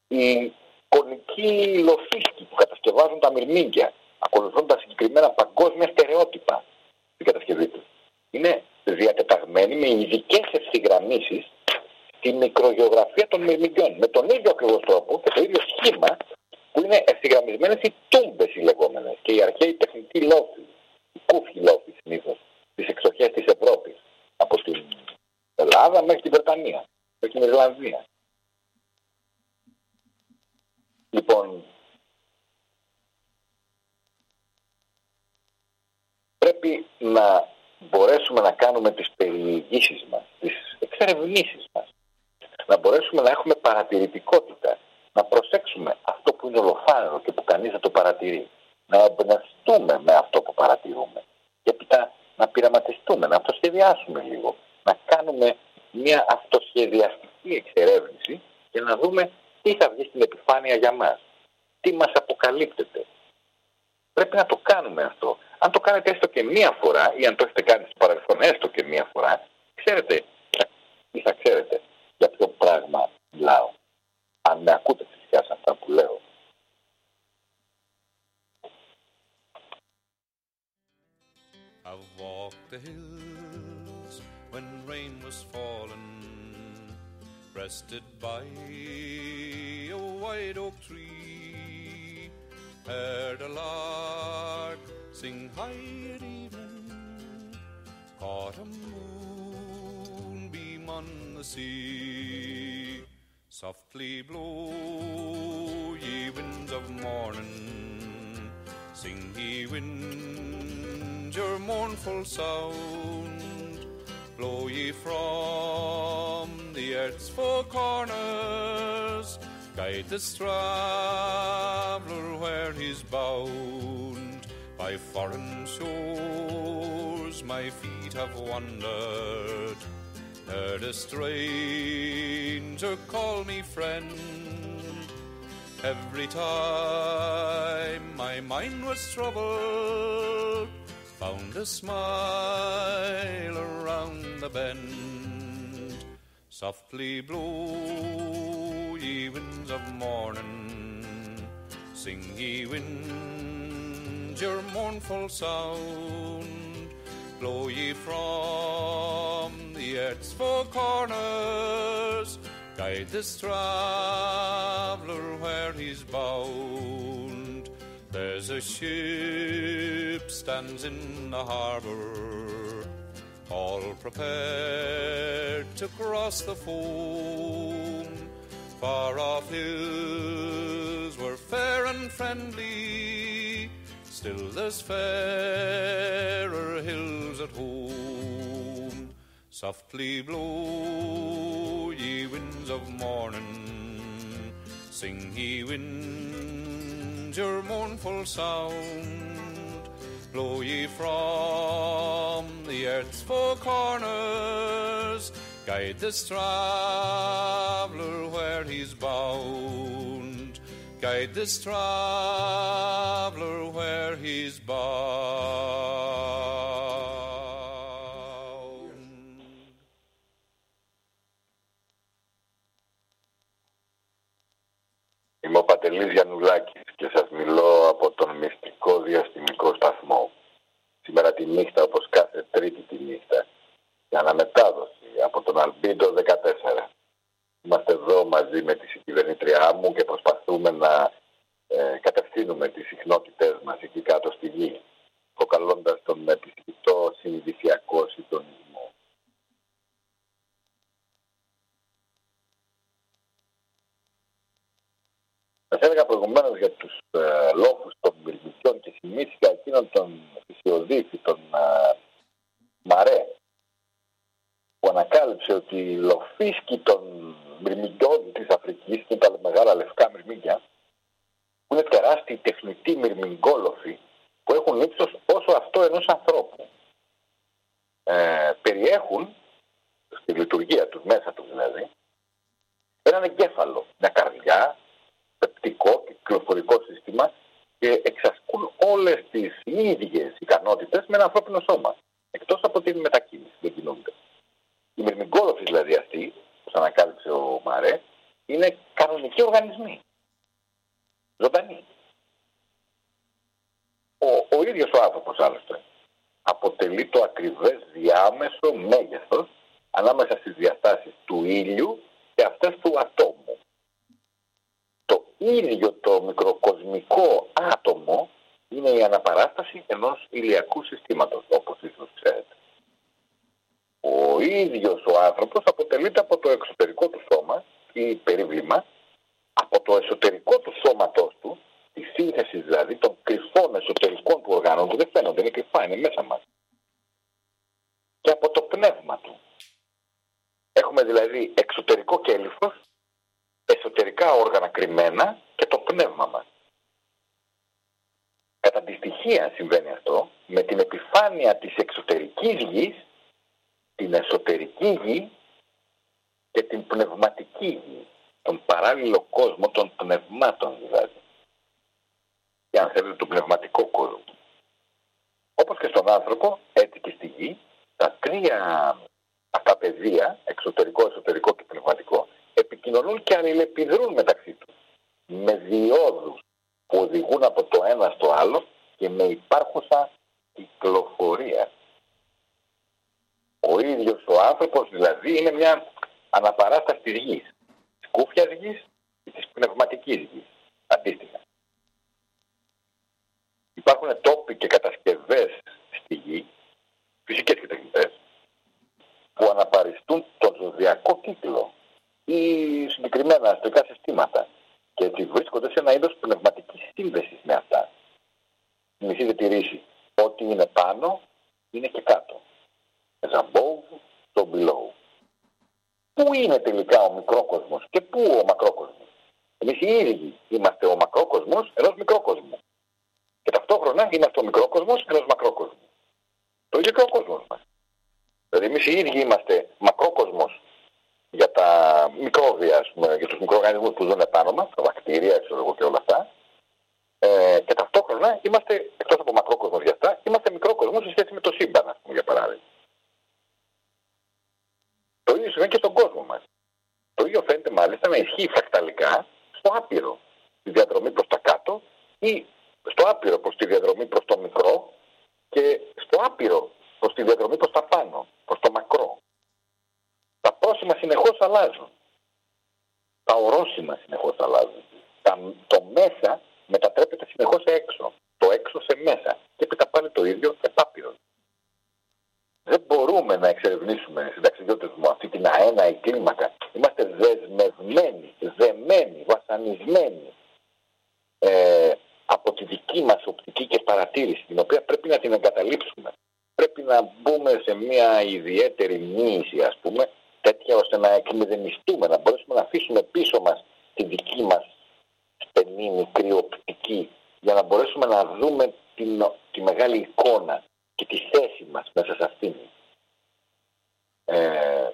Οι κονικοί λοφίσκοι που κατασκευάζουν τα μυρμήγκια ακολουθούν τα συγκεκριμένα παγκόσμια στερεότυπα στην κατασκευή τους. Είναι διατεταγμένοι με ειδικές ευθυγραμμίσεις στη μικρογεωγραφία των μυρμηγκιών. Με τον ίδιο ακριβώς τρόπο και το ίδιο σχήμα που είναι ευθυγραμμισμένες οι τούμπες οι λεγόμενες και οι αρχαίοι τεχνητοί λόφοι, οι κούφοι λόφοι συνήθως, τι εξοχές της Ευρώπης. Από την Ελλάδα μέχρι την Βρετανία, μέχρι την Ιρλανδία. Λοιπόν, πρέπει να μπορέσουμε να κάνουμε τις περιηγήσεις μας, τις εξερευνήσεις μας. Να μπορέσουμε να έχουμε παρατηρητικότητα, να προσέξουμε αυτό που είναι ολοφάνερο και που κανείς δεν το παρατηρεί. Να, να πειραματιστούμε με αυτό που παρατηρούμε. Και έπειτα να πειραματιστούμε, να αυτοσχεδιάσουμε λίγο. Να κάνουμε μια αυτοσχεδιαστική εξερεύνηση και να δούμε τι θα βγει στην επιφάνεια για μας. Τι μας αποκαλύπτεται. Πρέπει να το κάνουμε αυτό. Αν το κάνετε έστω και μία φορά ή αν το έχετε κάνει στο παρελθόν έστω και μία φορά, ξέρετε ή θα ξέρετε για ποιο πράγμα μιλάω. Αν με ακούτε φυσικά σε αυτά που λέω. I've walked the hills when rain was falling, rested by a white oak tree. Heard a lark sing high at evening, caught a moonbeam on the sea. Softly blow, ye winds of morning, sing ye wind your mournful sound, blow ye from the earth's four corners, guide this traveller where he's bound. By foreign shores my feet have wandered, heard a stranger call me friend. Every time my mind was troubled, found a smile around the bend. Softly blow, ye winds of morning, sing ye winds your mournful sound. Blow ye from the earth's four corners, guide this traveller where he's bound. There's a ship stands in the harbour, all prepared to cross the foam. Far off hills were fair and friendly, still there's fairer hills at home. Softly blow, ye winds of morning, sing ye wind your mournful sound. Blow ye from the earth's four corners, guide this traveller where he's bound. Guide this traveller where he's bound. Είμαι ο Παντελής Γιαννουλάκης και σας μιλώ από τον μυστικό διαστημικό σταθμό. Σήμερα τη νύχτα, όπως κάθε τρίτη τη νύχτα, για αναμετάδοση από τον Αλμπίντο 14. Είμαστε εδώ μαζί με τη συγκυβερνήτριά μου και προσπαθούμε να ε, κατευθύνουμε τις συχνότητές μας εκεί κάτω στη γη, προκαλώντας τον επισκεπτό συνειδησιακό συντονισμό. Σας έλεγα προηγουμένως για τους ε, λόγου των μυρμηγκιών και θυμήθηκα εκείνον τον φυσιοδίτη, τον ε, Μαρέ, που ανακάλυψε ότι οι λοφίσκοι των μυρμηγκιών της Αφρικής, και τα μεγάλα λευκά μυρμήγκια, που είναι τεράστιοι τεχνητοί μυρμηγκόλοφοι, που έχουν ύψος όσο αυτό ενός ανθρώπου. Ε, περιέχουν στη λειτουργία τους, μέσα τους δηλαδή, έναν εγκέφαλο, μια καρδιά, πεπτικό και κυκλοφορικό σύστημα και εξασκούν όλες τις ίδιες ικανότητες με ένα ανθρώπινο σώμα. Εκτός από την μετακίνηση, δεν κινούνται. Οι μυρμηγκόλοφοι δηλαδή αυτοί, που ανακάλυψε ο Μαρέ, είναι κανονικοί οργανισμοί. Ζωντανοί. Ο, ο ίδιος ο άνθρωπος άλλωστε αποτελεί το ακριβές διάμεσο μέγεθος ανάμεσα στις διαστάσεις του ήλιου και αυτές του ατόμου το ίδιο το μικροκοσμικό άτομο είναι η αναπαράσταση ενός ηλιακού συστήματος, όπως ίσως ξέρετε. Ο ίδιος ο άνθρωπος αποτελείται από το εξωτερικό του σώμα ή περίβλημα, από το εσωτερικό του σώματός του, τη σύνθεση δηλαδή των κρυφών εσωτερικών του οργάνων που δεν φαίνονται, είναι κρυφά, είναι μέσα μας. Και από το πνεύμα του. Έχουμε δηλαδή εξωτερικό κέλυφος εσωτερικά όργανα κρυμμένα και το πνεύμα μας. Κατά τη στοιχεία συμβαίνει αυτό, με την επιφάνεια της εξωτερικής γης, την εσωτερική γη και την πνευματική γη, τον παράλληλο κόσμο των πνευμάτων δηλαδή. Και αν θέλετε τον πνευματικό κόσμο. Όπως και στον άνθρωπο, έτσι και στη γη, τα τρία αυτά πεδία, εξωτερικό, εσωτερικό και πνευματικό, επικοινωνούν και αλληλεπιδρούν μεταξύ τους. Με διόδους που οδηγούν από το ένα στο άλλο και με υπάρχουσα κυκλοφορία. Ο ίδιος ο άνθρωπος δηλαδή είναι μια αναπαράσταση της γης. Της κούφιας γης και της πνευματικής γης. Αντίστοιχα. Υπάρχουν τόποι και κατασκευές στη γη, φυσικές και τεχνητές, που αναπαριστούν τον ζωδιακό κύκλο ή συγκεκριμένα αστρικά συστήματα και έτσι βρίσκονται σε ένα είδος πνευματικής σύνδεσης με αυτά. Θυμηθείτε τη ρίση. Ό,τι είναι πάνω είναι και κάτω. As above, so below. Πού είναι τελικά ο μικρόκοσμος και πού ο μακρόκοσμος; Εμείς οι ίδιοι είμαστε ο μακρόκοσμος ενός μικρόκοσμου. Και ταυτόχρονα είμαστε ο μικρόκοσμος ενός μακρόκοσμου. Το ίδιο και ο κόσμος μας. Δηλαδή εμείς οι ίδιοι είμαστε μακρόκοσμος για τα μικρόβια, ας πούμε, για τους μικροοργανισμούς που ζουν πάνω μας, τα βακτήρια, ξέρω εγώ και όλα αυτά. Ε, και ταυτόχρονα είμαστε, εκτός από μακρόκοσμος για αυτά, είμαστε μικρόκοσμος σε σχέση με το σύμπαν, ας πούμε, για παράδειγμα. Το ίδιο συμβαίνει και στον κόσμο μας. Το ίδιο φαίνεται μάλιστα να ισχύει φρακταλικά στο άπειρο, τη διαδρομή προς τα κάτω ή στο άπειρο προς τη διαδρομή προς το μικρό και στο άπειρο προς τη διαδρομή προς τα πάνω, προς το μακρό. Τα πρόσημα συνεχώς αλλάζουν. Τα ορόσημα συνεχώς αλλάζουν. Τα, το μέσα μετατρέπεται συνεχώς σε έξω. Το έξω σε μέσα. Και έπειτα πάλι το ίδιο επάπειρο. Δεν μπορούμε να εξερευνήσουμε συνταξιδιώτες μου αυτή την αέναη κλίμακα. Είμαστε δεσμευμένοι, δεμένοι, βασανισμένοι ε, από τη δική μας οπτική και παρατήρηση, την οποία πρέπει να την εγκαταλείψουμε. Πρέπει να μπούμε σε μια ιδιαίτερη μοίηση, ας πούμε, τέτοια ώστε να εκμηδενιστούμε, να μπορέσουμε να αφήσουμε πίσω μας τη δική μας στενή μικρή οπτική για να μπορέσουμε να δούμε την, τη μεγάλη εικόνα και τη θέση μας μέσα σε αυτήν. Ε,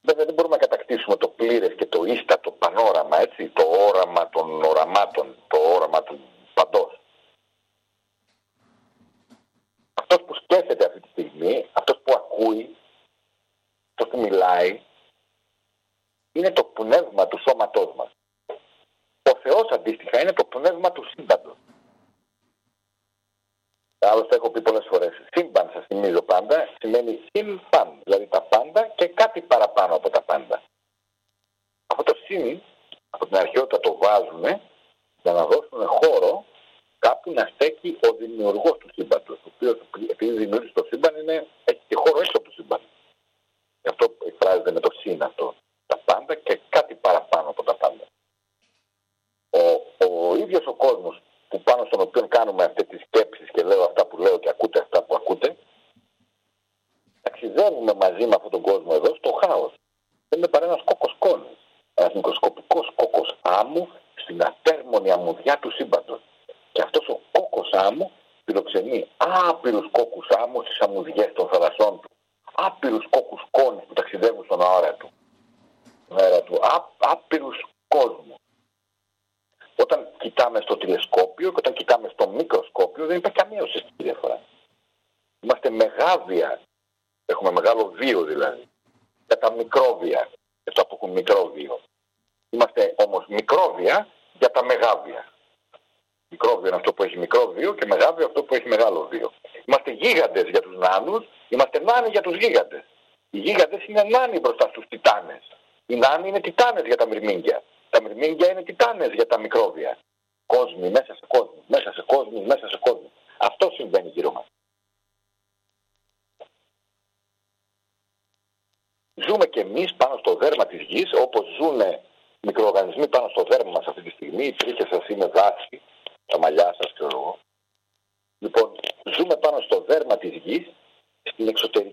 βέβαια δεν μπορούμε να κατακτήσουμε το πλήρες και το ίστατο πανόραμα, έτσι, το όραμα των οραμάτων, το όραμα του παντός. Αυτός που σκέφτεται αυτή τη στιγμή, αυτός που ακούει, αυτός που μιλάει, είναι το πνεύμα του σώματός μας. Ο Θεός αντίστοιχα είναι το πνεύμα του σύμπαντος. Άλλωστε έχω πει πολλές φορές, σύμπαν σας θυμίζω πάντα, σημαίνει σύμπαν, δηλαδή τα πάντα και κάτι παραπάνω από τα πάντα. Αυτό το σύν, από την αρχαιότητα το βάζουν για να δώσουν χώρο κάπου να στέκει ο δημιουργός του σύμπαντος, ο οποίος επειδή δημιούργησε το σύμπαν είναι, έχει και χώρο έξω από το σύμπαν. Γι' αυτό εκφράζεται με το σύν αυτό. Τα πάντα και κάτι παραπάνω από τα πάντα. Ο, ο ίδιος ο κόσμος που πάνω στον οποίο κάνουμε αυτές τις σκέψεις και λέω αυτά που λέω και ακούτε αυτά που ακούτε, ταξιδεύουμε μαζί με αυτόν τον κόσμο εδώ στο χάος. Δεν είναι παρά ένας κόκκος κόνης, ένας μικροσκοπικός κόκκος άμμου στην ατέρμονη αμμουδιά του σύμπαντος. Και αυτός ο κόκκος άμμου φιλοξενεί άπειρους κόκκους άμμους στις αμμουδιές των θαλασσών του. Άπειρους κόκκους κόνης που ταξιδεύουν στον αέρα του. Αέρα του. Ά, άπειρους κόσμους όταν κοιτάμε στο τηλεσκόπιο και όταν κοιτάμε στο μικροσκόπιο δεν υπάρχει καμία ουσιαστική διαφορά. Είμαστε μεγάβια, έχουμε μεγάλο βίο δηλαδή, για τα μικρόβια, για το που έχουν μικρόβιο. Είμαστε όμως μικρόβια για τα μεγάβια. Μικρόβιο είναι αυτό που έχει μικρό βίο και μεγάβιο αυτό που έχει μεγάλο βίο. Είμαστε γίγαντες για τους νάνους, είμαστε νάνοι για τους γίγαντες. Οι γίγαντες είναι νάνοι μπροστά στους τιτάνες. Οι νάνοι είναι τιτάνες για τα μυρμήγκια. Τα μυρμήγκια είναι τιτάνες για τα μικρόβια. Κόσμοι μέσα σε κόσμο, μέσα σε κόσμο, μέσα σε κόσμο. Αυτό συμβαίνει γύρω μας. Ζούμε και εμείς πάνω στο δέρμα της γης, όπως ζουν μικροοργανισμοί πάνω στο δέρμα μας αυτή τη στιγμή. Οι τρίχες σας είναι δάση, τα μαλλιά σας ξέρω εγώ. Λοιπόν, ζούμε πάνω στο δέρμα της γης, στην εξωτερική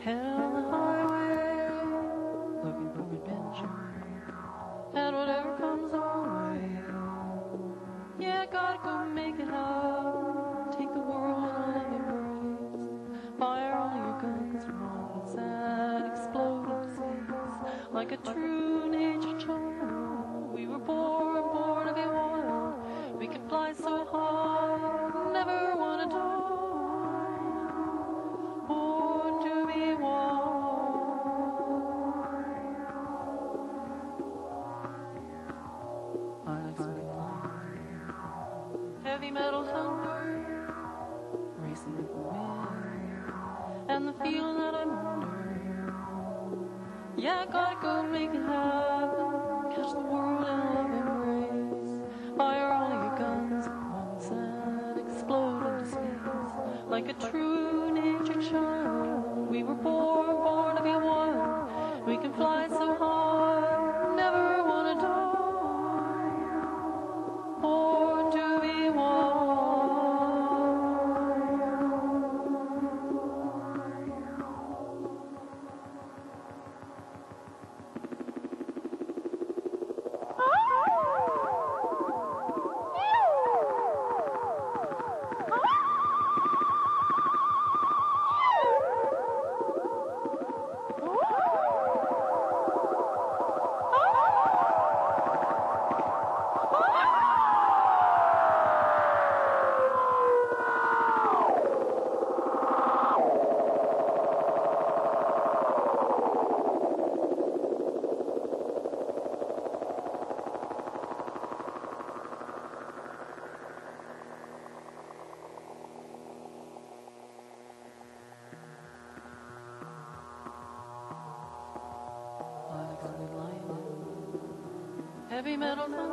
Hell Heavy metal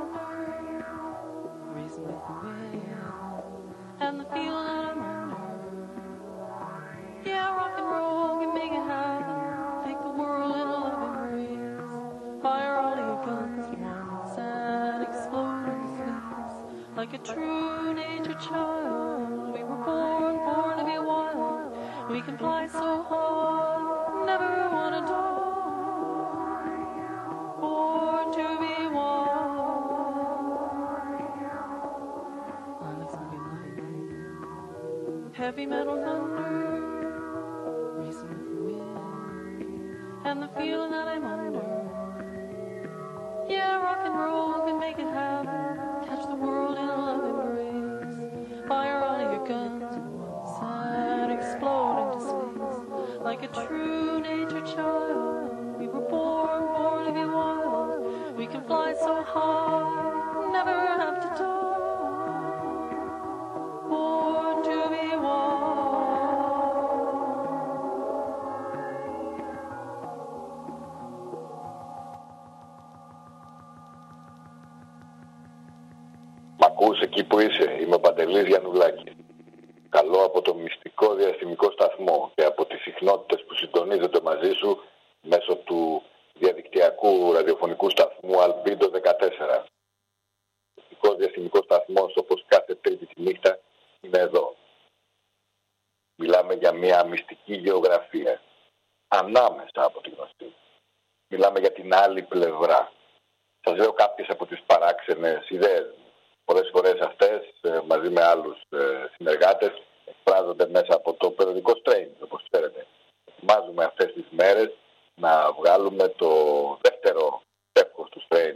Heavy metal thunder,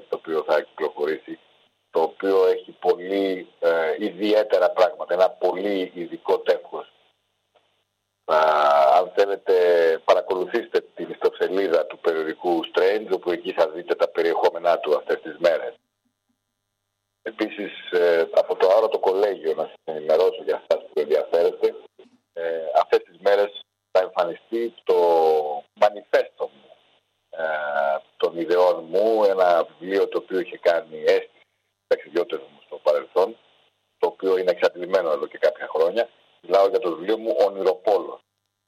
το οποίο θα κυκλοφορήσει, το οποίο έχει πολύ ε, ιδιαίτερα πράγματα, ένα πολύ ειδικό τεύχος. Α, αν θέλετε παρακολουθήστε την ιστοσελίδα του περιοδικού Strange, όπου εκεί θα δείτε τα περιεχόμενά του αυτές τις μέρες. Επίσης, ε, από το Άρωτο Κολέγιο, να σας ενημερώσω για εσάς που ενδιαφέρεστε, ε, αυτές τις μέρες θα εμφανιστεί το μανιφέστο μου ε, των ιδεών μου, ένα βιβλίο το οποίο είχε κάνει αίσθηση στους ταξιδιώτες μου στο παρελθόν, το οποίο είναι εξαντλημένο εδώ και κάποια χρόνια. Μιλάω για το βιβλίο μου «Ονειροπόλος»,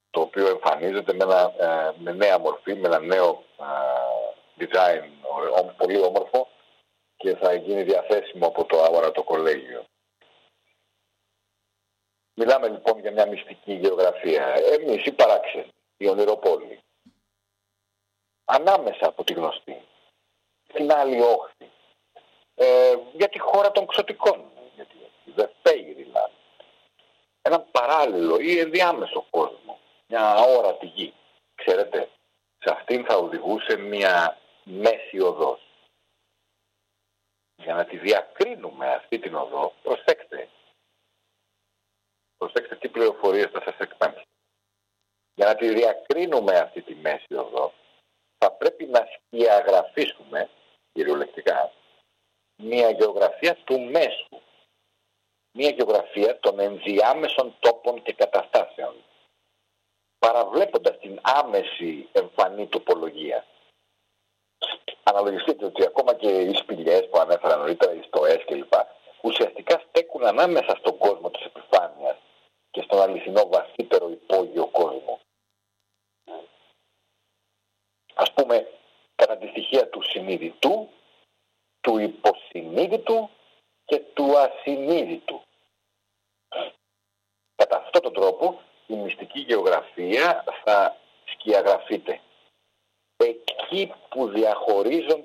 το οποίο εμφανίζεται με, ένα, ε, με νέα μορφή, με ένα νέο ε, design, ο- πολύ όμορφο, και θα γίνει διαθέσιμο από το Άβαρα το κολέγιο. Μιλάμε λοιπόν για μια μυστική γεωγραφία. Εμείς οι παράξενοι, η ονειροπόλη. Ανάμεσα από τη γνωστή, στην άλλη όχθη. Ε, για τη χώρα των ξωτικών. Γιατί the fairyland. Έναν παράλληλο ή ενδιάμεσο κόσμο. Μια αόρατη γη. Ξέρετε, σε αυτήν θα οδηγούσε μια μέση οδός για να τη διακρίνουμε αυτή την οδό, προσέξτε. Προσέξτε τι πληροφορίες θα σας εκπέμψω. Για να τη διακρίνουμε αυτή τη μέση οδό, θα πρέπει να σκιαγραφίσουμε, κυριολεκτικά, μια γεωγραφία του μέσου. Μια γεωγραφία των ενδιάμεσων τόπων και καταστάσεων. Παραβλέποντας την άμεση εμφανή τοπολογία αναλογιστείτε ότι ακόμα και οι σπηλιές που ανέφερα νωρίτερα, οι στοές κλπ. ουσιαστικά στέκουν ανάμεσα στον κόσμο της επιφάνειας και στον αληθινό βαθύτερο reason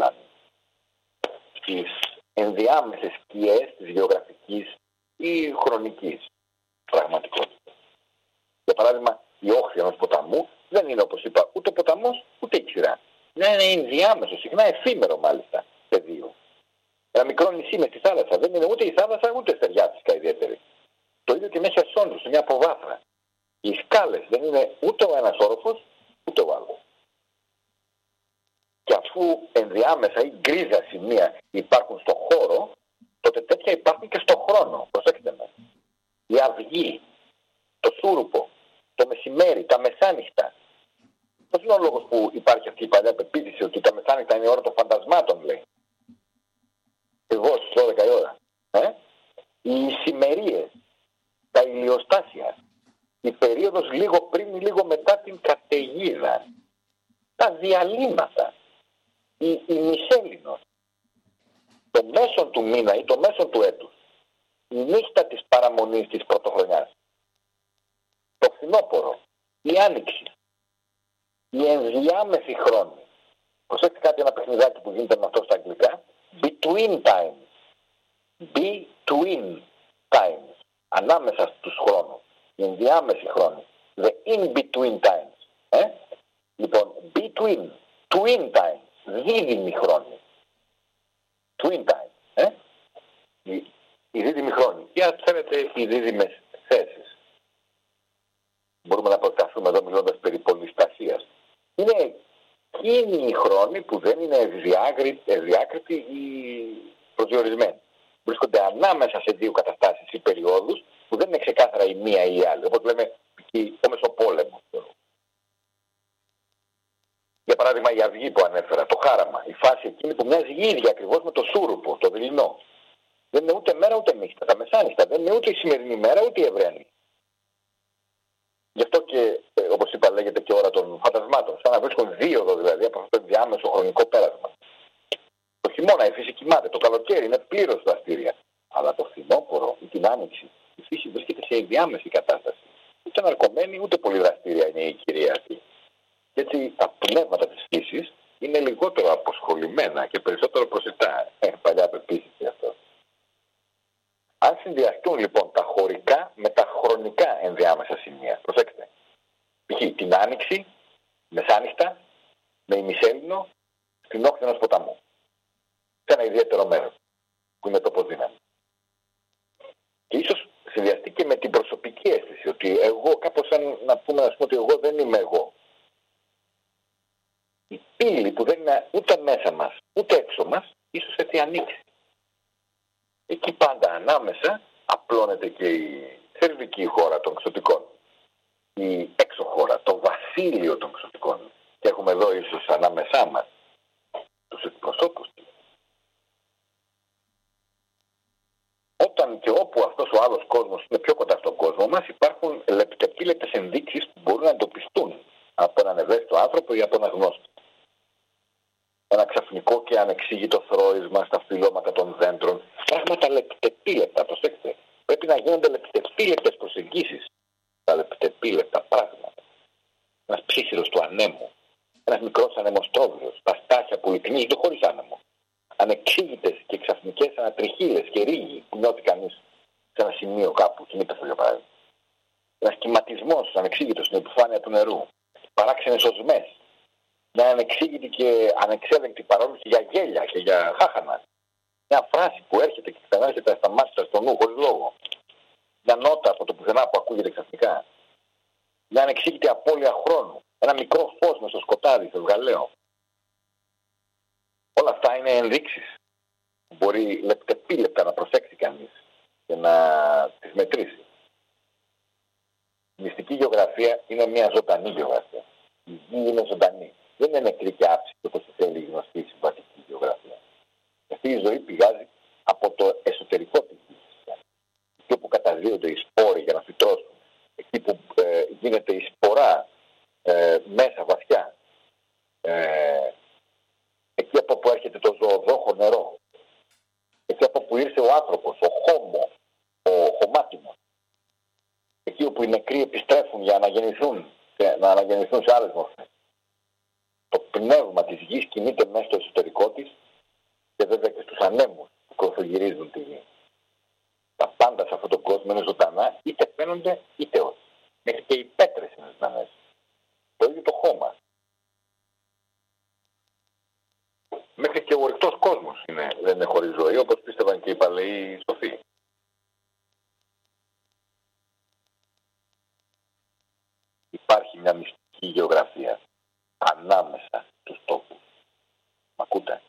shadowland, στις ενδιάμεσες σκιές της γεωγραφικής ή χρονικής πραγματικότητας. Για παράδειγμα, η όχθη ενός ποταμού δεν είναι όπως είπα ούτε ποταμός ούτε η ξηρά. Είναι ένα ενδιάμεσο, συχνά εφήμερο μάλιστα, πεδίο. Ένα μικρό νησί μες τη θάλασσα. Δεν είναι ούτε η θάλασσα ούτε στεριά φυσικά ιδιαίτερη. Το ίδιο και μέσα σόντρου, σε μια αποβάθρα. Οι σκάλες δεν είναι ούτε ο ένας όροφος ούτε ο άλλος. Και αφού ενδιάμεσα ή γκρίζα σημεία υπάρχουν στο χώρο, τότε τέτοια υπάρχουν και στο χρόνο. Προσέξτε με. Η αυγή, το σούρουπο, το μεσημέρι, τα μεσάνυχτα. Πώ είναι ο λόγος που υπάρχει αυτή η παλιά πεποίθηση ότι τα μεσάνυχτα είναι η ώρα των φαντασμάτων, λέει. Εγώ στις 12 η ώρα. Ε; Οι ησημερίε, τα ηλιοστάσια, η περίοδος λίγο πριν ή λίγο μετά την καταιγίδα, τα διαλύματα, η, η μισέλινος, το μέσον του μήνα ή το μέσον του έτους, η νύχτα της παραμονής της πρωτοχρονιάς, το φθινόπωρο, η άνοιξη, η ενδιάμεση χρόνη. Προσέξτε κάτι ένα παιχνιδάκι που γίνεται με αυτό στα αγγλικά. Between times. Between times. Ανάμεσα στους χρόνους. Η ενδιάμεση χρόνη. The in-between times. Ε; Λοιπόν, between. Twin times. Δίδυμη χρόνη. Twin times. Ε; Η, η δίδυμη χρόνη. Ή αν θέλετε οι δίδυμες θέσεις. Μπορούμε να προταθούμε εδώ μιλώντας περί πολυστασίας. Είναι εκείνοι οι χρόνοι που δεν είναι ευδιάκριτοι ή προσδιορισμένοι. Βρίσκονται ανάμεσα σε δύο καταστάσεις ή περιόδους που δεν είναι ξεκάθαρα η μία ή η άλλη. Όπως λέμε ο Μεσοπόλεμος. Για παράδειγμα η αυγή που ανέφερα, το χάραμα, η φάση εκείνη που μοιάζει ίδια ακριβώς με το σούρουπο, το δειλινό. Δεν είναι ούτε μέρα ούτε νύχτα. Τα μεσάνυχτα δεν είναι ούτε η σημερινή μέρα ούτε η ευρένη. Γι' αυτό και, ε, όπως είπα, λέγεται και ώρα των φαντασμάτων. Σαν να βρίσκουν δύο δηλαδή από αυτό το διάμεσο χρονικό πέρασμα. Το χειμώνα η φύση κοιμάται, το καλοκαίρι είναι πλήρως δραστήρια. Αλλά το φθινόπωρο ή την άνοιξη η φύση βρίσκεται σε ενδιάμεση κατάσταση. Ούτε ναρκωμένη ούτε πολύ δραστήρια είναι η κυρία αυτή. Και έτσι τα πνεύματα της φύσης είναι λιγότερο αποσχολημένα και περισσότερο προσιτά. Ε, παλιά πεποίθηση αυτό. Αν συνδυαστούν λοιπόν τα χωρικά με τα χρονικά ενδιάμεσα σημεία, προσέξτε, π.χ. την άνοιξη, μεσάνυχτα, με ημισέλινο, στην όχθη ενός ποταμού, σε ένα ιδιαίτερο μέρος, που είναι το ποδύναμη. Και ίσως συνδυαστεί και με την προσωπική αίσθηση, ότι εγώ, κάπως σαν να πούμε, ας πούμε ότι εγώ δεν είμαι εγώ. Η πύλη που δεν είναι ούτε μέσα μας, ούτε έξω μας, ίσως έτσι ανοίξει. Εκεί πάντα ανάμεσα απλώνεται και η σερβική χώρα των ξωτικών. Η έξω χώρα, το βασίλειο των ξωτικών. Και έχουμε εδώ ίσως ανάμεσά μας τους εκπροσώπους του. Όταν και όπου αυτός ο άλλος κόσμος είναι πιο κοντά στον κόσμο μας υπάρχουν λεπτεπίλεπτες ενδείξεις που μπορούν να εντοπιστούν από έναν ευαίσθητο άνθρωπο ή από έναν γνώστη ένα ξαφνικό και ανεξήγητο θρόισμα στα φυλώματα των δέντρων. Πράγματα λεπτεπίλεπτα, προσέξτε. Πρέπει να γίνονται λεπτεπίλεπτες προσεγγίσεις στα λεπτεπίλεπτα πράγματα. Ένας ψύχυρος του ανέμου, ένας μικρός ανεμοστόβιος, τα στάχια που λυκνίζονται χωρίς άνεμο. ανεξήγητες και ξαφνικές ανατριχίλες και ρίγοι που νιώθει κανείς σε ένα σημείο κάπου, κινείται για παράδειγμα. Ένας κυματισμό ανεξήγητος στην επιφάνεια του νερού. Παράξενες οσμές. Μια ανεξήγητη και ανεξέλεγκτη παρόλο και για γέλια και για χάχανα. Μια φράση που έρχεται και ξανάρχεται στα μάτια στο νου χωρίς λόγο. Μια νότα από το πουθενά που ακούγεται ξαφνικά. Μια ανεξήγητη απώλεια χρόνου. Ένα μικρό φως με στο σκοτάδι, στο βγαλαίο. Όλα αυτά είναι ενδείξεις που μπορεί λεπτεπίλεπτα να προσέξει κανείς και να τις μετρήσει. Η μυστική γεωγραφία είναι μια ζωντανή γεωγραφία. Η γη είναι ζωντανή. Δεν είναι νεκρή και άψη όπω θέλει η γνωστή συμβατική γεωγραφία. Αυτή η ζωή πηγάζει από το εσωτερικό της γης. Εκεί όπου καταδύονται οι σπόροι για να φυτρώσουν. Εκεί που ε, γίνεται η σπορά ε, μέσα βαθιά. Ε, εκεί από που έρχεται το ζωοδόχο νερό. Εκεί από που ήρθε ο άνθρωπος, ο χώμο, ο χωμάτιμος εκεί όπου οι νεκροί επιστρέφουν για να αναγεννηθούν, και να αναγεννηθούν σε άλλες μορφές. Το πνεύμα της γης κινείται μέσα στο εσωτερικό της και βέβαια και στους ανέμους που κροφογυρίζουν τη γη. Τα πάντα σε αυτόν τον κόσμο είναι ζωντανά, είτε φαίνονται είτε όχι. Μέχρι και οι πέτρες είναι ζωντανές. Το ίδιο το χώμα. Μέχρι και ο ορυκτός κόσμος είναι, δεν είναι χωρίς ζωή, όπως πίστευαν και οι παλαιοί σοφοί. υπάρχει μια μυστική γεωγραφία ανάμεσα στους τόπους. Μ' ακούτε;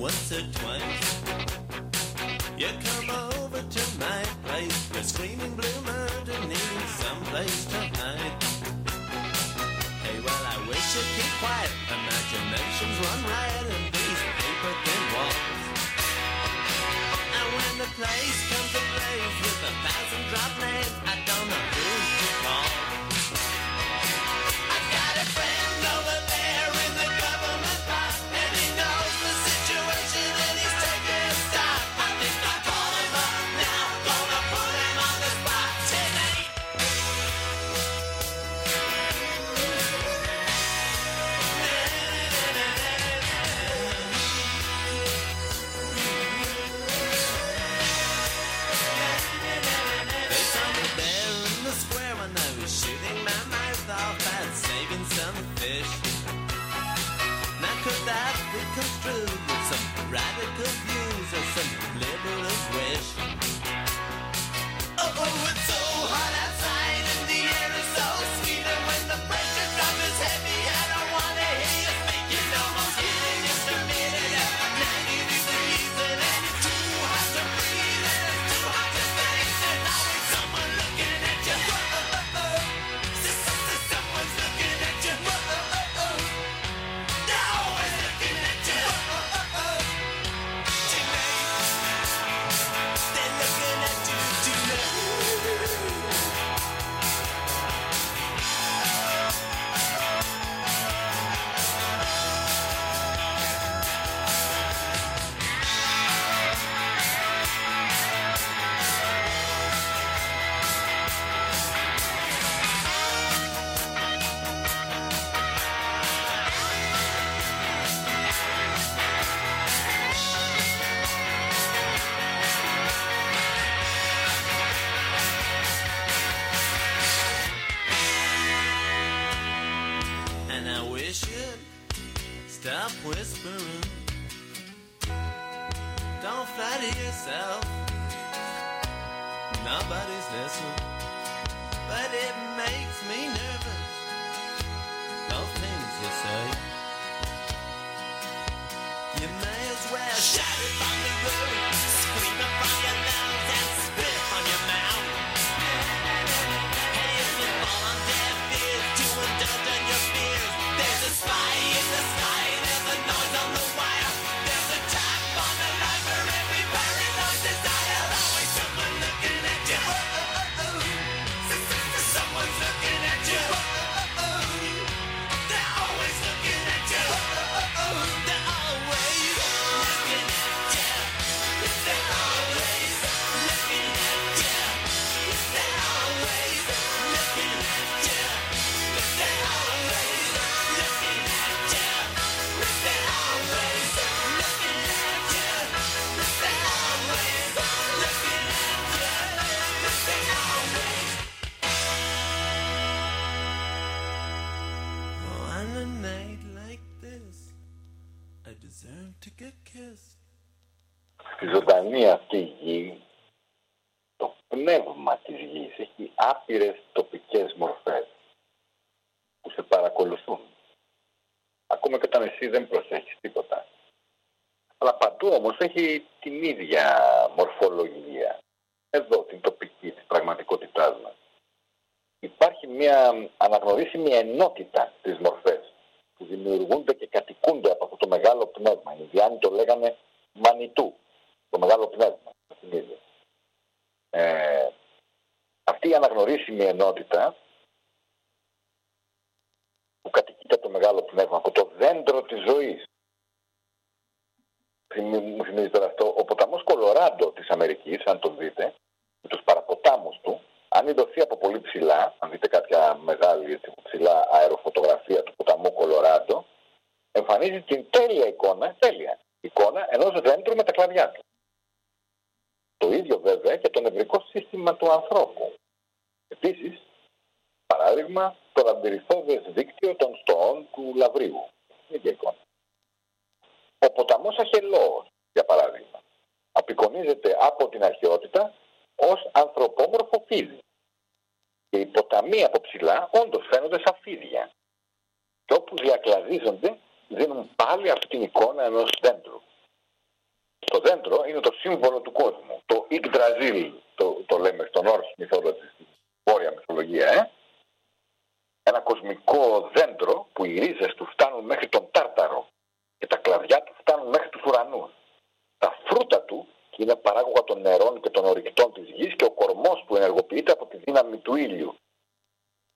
once or twice. You come Stop whispering. Don't flatter yourself. Nobody's listening. But it makes me nervous. Those things you say. You may as well shout it from the roof, scream up on your lungs, and spit on your mouth. Στη ζωντανή αυτή γη, το πνεύμα της γης έχει άπειρες τοπικές μορφές που σε παρακολουθούν. Ακόμα και όταν εσύ δεν προσέχεις τίποτα. Αλλά παντού όμως έχει την ίδια μορφολογία. Εδώ, την τοπική της πραγματικότητάς μας. Υπάρχει μια αναγνωρίσιμη ενότητα στις μορφές που δημιουργούνται και κατοικούνται από αυτό το μεγάλο πνεύμα. Οι Ινδιάνοι το λέγανε μανιτού, το μεγάλο πνεύμα. το θυμίζει. Ε, αυτή η αναγνωρίσιμη ενότητα που κατοικείται από το μεγάλο πνεύμα, από το δέντρο της ζωής. Θυμι- Μου θυμίζεις τώρα αυτό, ο ποταμός Κολοράντο της Αμερικής, αν τον δείτε, με τους παραποτάμους του, αν ειδωθεί από πολύ ψηλά, αν δείτε κάποια μεγάλη έτσι, ψηλά αεροφωτογραφία του ποταμού Κολοράντο, εμφανίζει την τέλεια εικόνα, τέλεια εικόνα ενός δέντρου με τα κλαδιά του. Το ίδιο βέβαια και το νευρικό σύστημα του ανθρώπου. Επίσης, παράδειγμα, το λαμπυριθώδες δίκτυο των στοών του Λαβρίου. Ίδια εικόνα. Ο ποταμός Αχελώος, για παράδειγμα, απεικονίζεται από την αρχαιότητα ως ανθρωπόμορφο φίδι. Και οι ποταμοί από ψηλά όντως φαίνονται σαν φίδια. Και όπου διακλαδίζονται δίνουν πάλι αυτή την εικόνα ενός δέντρου. Το δέντρο είναι το σύμβολο του κόσμου. Το Ιγκδραζίλ το, το λέμε στον Όρς μυθολογία, στην βόρεια μυθολογία, ε. Ένα κοσμικό δέντρο που οι ρίζες του φτάνουν μέχρι τον Τάρταρο και τα κλαδιά του φτάνουν μέχρι τους ουρανούς. Τα φρούτα του είναι παράγωγα των νερών και των ορυκτών της γης και ο κορμός του ενεργοποιείται από τη δύναμη του ήλιου.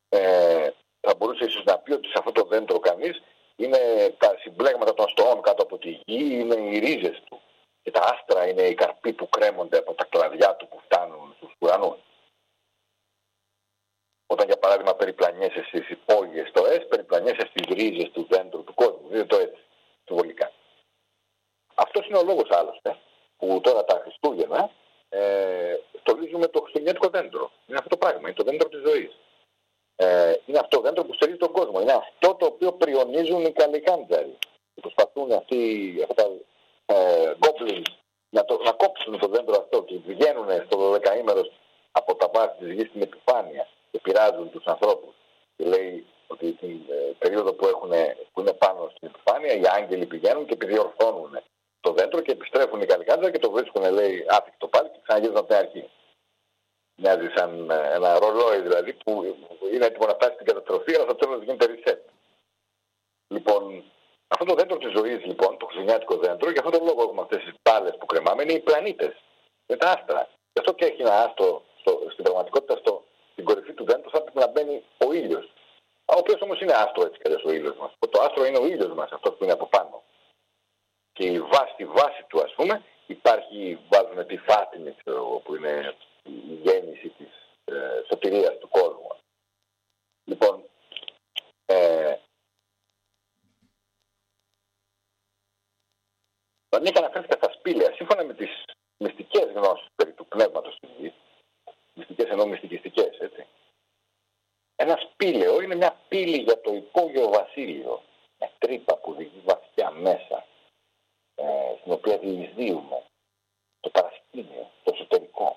Ε, θα μπορούσε ίσως να πει ότι σε αυτό το δέντρο κανείς είναι τα συμπλέγματα των στοών κάτω από τη γη, είναι οι ρίζες του. Και τα άστρα είναι οι καρποί που κρέμονται από τα κλαδιά του που φτάνουν στους ουρανούς. Όταν για παράδειγμα περιπλανιέσαι στις υπόγειες στοές, περιπλανιέσαι στις ρίζες του δέντρου του κόσμου. Δείτε το έτσι, συμβολικά. Αυτός είναι ο λόγος άλλωστε, που τώρα τα Χριστούγεννα ε, στολίζουμε το χριστουγεννιάτικο δέντρο. Είναι αυτό το πράγμα, είναι το δέντρο της ζωής. Ε, είναι αυτό το δέντρο που στηρίζει τον κόσμο. Είναι αυτό το οποίο πριονίζουν οι καλικάντζαροι. Και Προσπαθούν αυτοί, αυτά τα ε, goblins να, το, να κόψουν το δέντρο αυτό και βγαίνουν στο 12ήμερο από τα βάθη της γης στην επιφάνεια και πειράζουν τους ανθρώπους. Και λέει ότι την ε, περίοδο που, έχουν, που είναι πάνω στην επιφάνεια οι άγγελοι πηγαίνουν και επιδιορθώνουν το δέντρο και επιστρέφουν οι καλικάντζαροι και το βρίσκουν λέει άθικτο πάλι και ξαναγυρίζουν από την αρχή. Μοιάζει σαν ε, ένα ρολόι δηλαδή που είναι έτοιμο να φτάσει στην καταστροφή, αλλά στο τέλος γίνεται reset. Λοιπόν, αυτό το δέντρο της ζωής, λοιπόν, το χριστουγεννιάτικο δέντρο, για αυτόν τον λόγο έχουμε αυτές τις μπάλες που κρεμάμε, είναι οι πλανήτες. Είναι τα άστρα. Γι' αυτό και έχει ένα άστρο στο, στην πραγματικότητα στο, στην κορυφή του δέντρου, θα πρέπει να μπαίνει ο ήλιος. Ο οποίος όμως είναι άστρο έτσι κι ο ήλιος μας. Το άστρο είναι ο ήλιος μας, αυτός που είναι από πάνω. Και η βάση, στη βάση του, ας πούμε, υπάρχει, βάζουμε τη Φάτιμη, ξέρω εγώ, που είναι η γέννηση της ε, σωτηρίας του κόσμου. Λοιπόν, ε, ο Νίκα αναφέρθηκε στα σπήλαια, σύμφωνα με τις μυστικές γνώσεις περί του πνεύματος της γης, μυστικές εννοώ μυστικιστικές, έτσι. Ένα σπήλαιο είναι μια πύλη για το υπόγειο βασίλειο, με τρύπα που οδηγεί βαθιά μέσα, ε, στην οποία διεισδύουμε, το παρασκήνιο, το εσωτερικό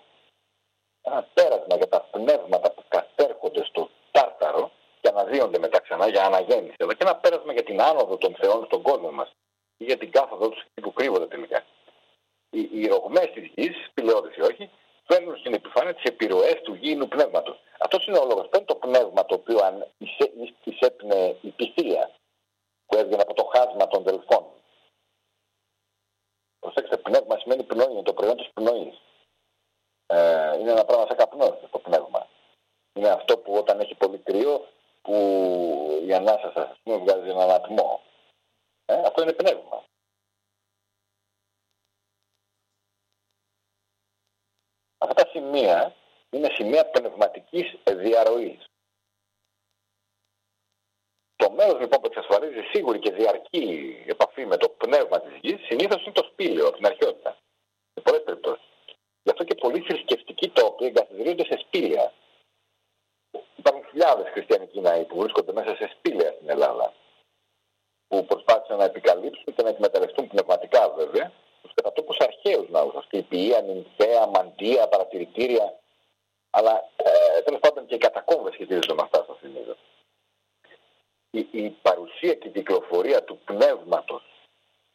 ένα πέρασμα για τα πνεύματα που κατέρχονται στο τάρταρο και αναδύονται μετά ξανά για αναγέννηση. Αλλά και ένα πέρασμα για την άνοδο των θεών στον κόσμο μας. ή για την κάθοδό τους εκεί που κρύβονται τελικά. Οι, οι ρογμές της γης, πηλαιώδε ή όχι, φέρνουν στην επιφάνεια τις επιρροές του γήινου πνεύματος. Αυτός είναι ο λόγος. Δεν είναι το πνεύμα το οποίο αν εισέπνε η πυθία που έβγαινε από το χάσμα των δελφών. Προσέξτε, πνεύμα σημαίνει πνοή, είναι το προϊόν της πνοής. Ε, είναι ένα πράγμα σαν καπνό το πνεύμα. Είναι αυτό που όταν έχει πολύ κρύο, που η ανάσα σα πούμε, βγάζει έναν ατμό. Ε, αυτό είναι πνεύμα. Αυτά τα σημεία είναι σημεία πνευματικής διαρροής. Το μέρο λοιπόν που εξασφαλίζει σίγουρη και διαρκή επαφή με το πνεύμα της γης συνήθως είναι το σπήλαιο, την αρχαιότητα. Σε πολλές περιπτώσεις. Γι' αυτό και πολλοί θρησκευτικοί τόποι εγκαθιδρύονται σε σπήλαια. Υπάρχουν χιλιάδες χριστιανικοί ναοί που βρίσκονται μέσα σε σπήλαια στην Ελλάδα. Που προσπάθησαν να επικαλύψουν και να εκμεταλλευτούν πνευματικά βέβαια τους κατατόπους αρχαίους ναούς. Ασκληπία, νυμφαία, μαντεία, παρατηρητήρια. Αλλά ε, τέλος πάντων και οι κατακόμβες σχετίζονται με αυτά στο συνήθως η, η παρουσία και η κυκλοφορία του πνεύματος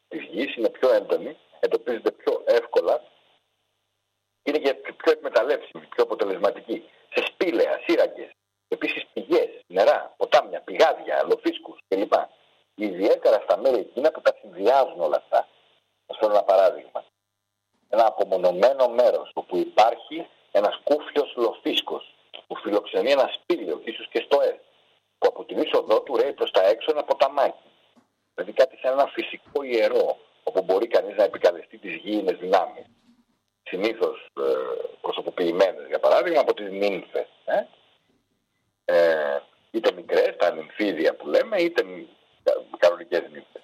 της γης είναι πιο έντονη, εντοπίζεται πιο εύκολα είναι και πιο εκμεταλλεύσιμη, πιο αποτελεσματική. Σε σπήλαια, σύραγγες, επίσης πηγές, νερά, ποτάμια, πηγάδια, λοφίσκους κλπ. Ιδιαίτερα στα μέρη εκείνα που τα συνδυάζουν όλα αυτά. Θα φέρω ένα παράδειγμα. Ένα απομονωμένο μέρος όπου υπάρχει ένας κούφιος λοφίσκος που φιλοξενεί ένα σπήλαιο, ίσως και στο ΕΣ που από την είσοδό του ρέει προς τα έξω ένα ποταμάκι. Δηλαδή κάτι σαν ένα φυσικό ιερό, όπου μπορεί κανείς να επικαλεστεί τις γήινες δυνάμεις. Συνήθως ε, προσωποποιημένες, για παράδειγμα, από τις νύμφες. Ε; Ε, είτε μικρές, τα νυμφίδια που λέμε, είτε κανονικές νύμφες.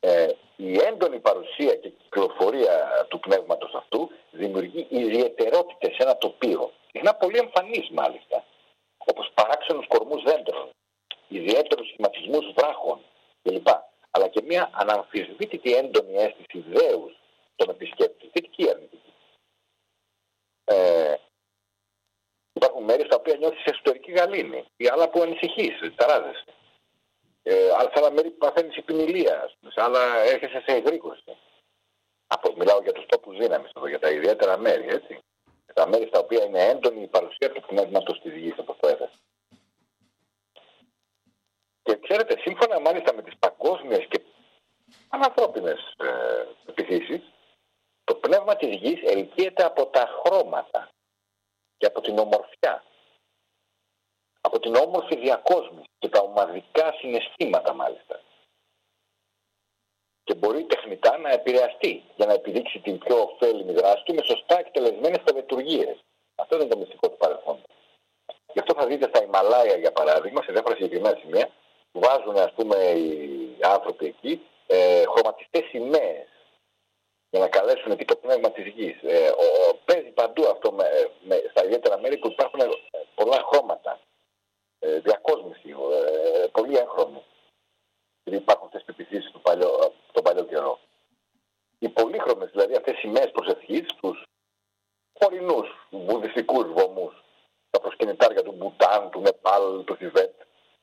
Ε, η έντονη παρουσία και κυκλοφορία του πνεύματος αυτού δημιουργεί ιδιαιτερότητες σε ένα τοπίο. Είναι πολύ εμφανής μάλιστα όπως παράξενους κορμούς δέντρων, ιδιαίτερους σχηματισμούς βράχων κλπ. Αλλά και μια αναμφισβήτητη έντονη αίσθηση δέους των επισκέπτη, θετική αρνητική. Ε, υπάρχουν μέρη στα οποία νιώθεις εσωτερική γαλήνη ή άλλα που ανησυχείς, ταράζεσαι. Ε, άλλα, σε άλλα μέρη που παθαίνεις υπηνηλία, σε άλλα έρχεσαι σε εγρήγορση. Από, μιλάω για τους τόπους δύναμης για τα ιδιαίτερα μέρη, έτσι τα μέρη στα οποία είναι έντονη η παρουσία του πνεύματος της γης, όπως το έθεσε. Και ξέρετε, σύμφωνα μάλιστα με τις παγκόσμιες και ανανθρώπινες ε, επιθύσεις, το πνεύμα της γης ελκύεται από τα χρώματα και από την ομορφιά, από την όμορφη διακόσμηση και τα ομαδικά συναισθήματα μάλιστα και μπορεί τεχνητά να επηρεαστεί για να επιδείξει την πιο ωφέλιμη δράση του με σωστά εκτελεσμένες τελετουργίε. Αυτό είναι το μυστικό του παρελθόντος. Γι' αυτό θα δείτε στα Ιμαλάια, για παράδειγμα, σε διάφορα συγκεκριμένα σημεία, βάζουν ας πούμε οι άνθρωποι εκεί ε, χρωματιστές σημαίες για να καλέσουν εκεί το πνεύμα της γης. Ε, παίζει παντού αυτό με, με, στα ιδιαίτερα μέρη που υπάρχουν ε, πολλά χρώματα. Ε, διακόσμηση, ε, πολύ έγχρωμη επειδή υπάρχουν αυτές τις πεπιθήσεις του παλιό, τον παλιό καιρό. Οι πολύχρωμες, δηλαδή αυτές οι σημαίες προσευχής στου ορεινού βουδιστικούς βωμούς, τα προσκυνητάρια του Μπουτάν, του Νεπάλ, του Θιβέτ,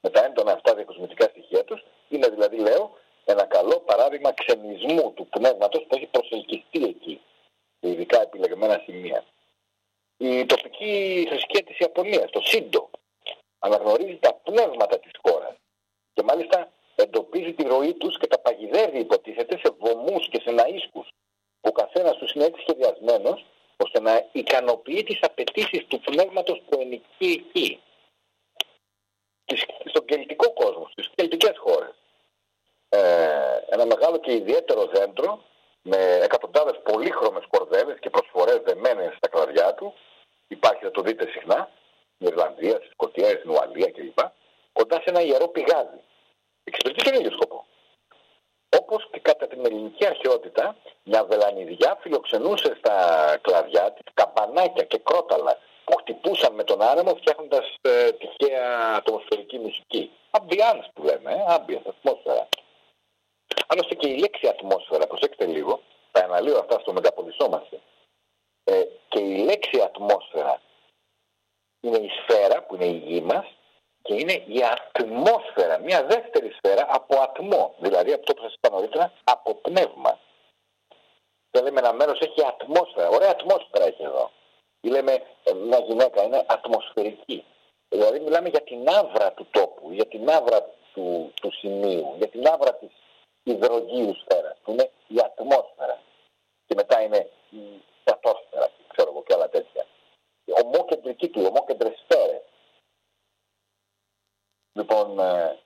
με τα έντονα αυτά διακοσμητικά στοιχεία τους, είναι δηλαδή, λέω, ένα καλό παράδειγμα ξενισμού του πνεύματος που έχει προσελκυστεί εκεί, σε ειδικά επιλεγμένα σημεία. Η τοπική θρησκεία της Ιαπωνίας, το Σύντο, αναγνωρίζει τα πνεύματα της χώρας και μάλιστα εντοπίζει τη ροή τους και τα παγιδεύει υποτίθεται σε βωμούς και σε ναΐσκους που ο καθένας τους είναι έτσι σχεδιασμένος ώστε να ικανοποιεί τις απαιτήσεις του πνεύματος που ενικεί εκεί. Στον κελτικό κόσμο, στις κελτικές χώρες. Ε, ένα μεγάλο και ιδιαίτερο δέντρο με εκατοντάδες πολύχρωμες κορδέλες και προσφορές δεμένες στα κλαδιά του υπάρχει, θα το δείτε συχνά, στην Ιρλανδία, στη Σκοτία, στην Ουαλία κλπ. Κοντά σε ένα ιερό πηγάδι εξυπηρετεί τον ίδιο σκοπό. Όπω και κατά την ελληνική αρχαιότητα, μια βελανιδιά φιλοξενούσε στα κλαδιά της καμπανάκια και κρόταλα που χτυπούσαν με τον άνεμο φτιάχνοντας ε, τυχαία ατμοσφαιρική μουσική. Ambiance που λέμε, ε, ambience, ατμόσφαιρα. Άλλωστε και η λέξη ατμόσφαιρα, προσέξτε λίγο, τα αναλύω αυτά στο μεταπολισόμαστε. Ε, και η λέξη ατμόσφαιρα είναι η σφαίρα που είναι η γη μας και είναι η ατμόσφαιρα, μια δεύτερη σφαίρα από ατμό, δηλαδή από το που σας είπα νωρίτερα, από πνεύμα. Δεν λέμε ένα μέρος έχει ατμόσφαιρα, ωραία ατμόσφαιρα έχει εδώ. Ή λέμε ε, μια γυναίκα είναι ατμοσφαιρική. Δηλαδή μιλάμε για την άβρα του τόπου, για την άβρα του, του σημείου, για την άβρα της υδρογείου σφαίρας, που είναι η ατμόσφαιρα. Και μετά είναι η στρατόσφαιρα, ξέρω εγώ και άλλα τέτοια. Ομόκεντρική του, ομόκεντρες σφαίρες. Λοιπόν, ε,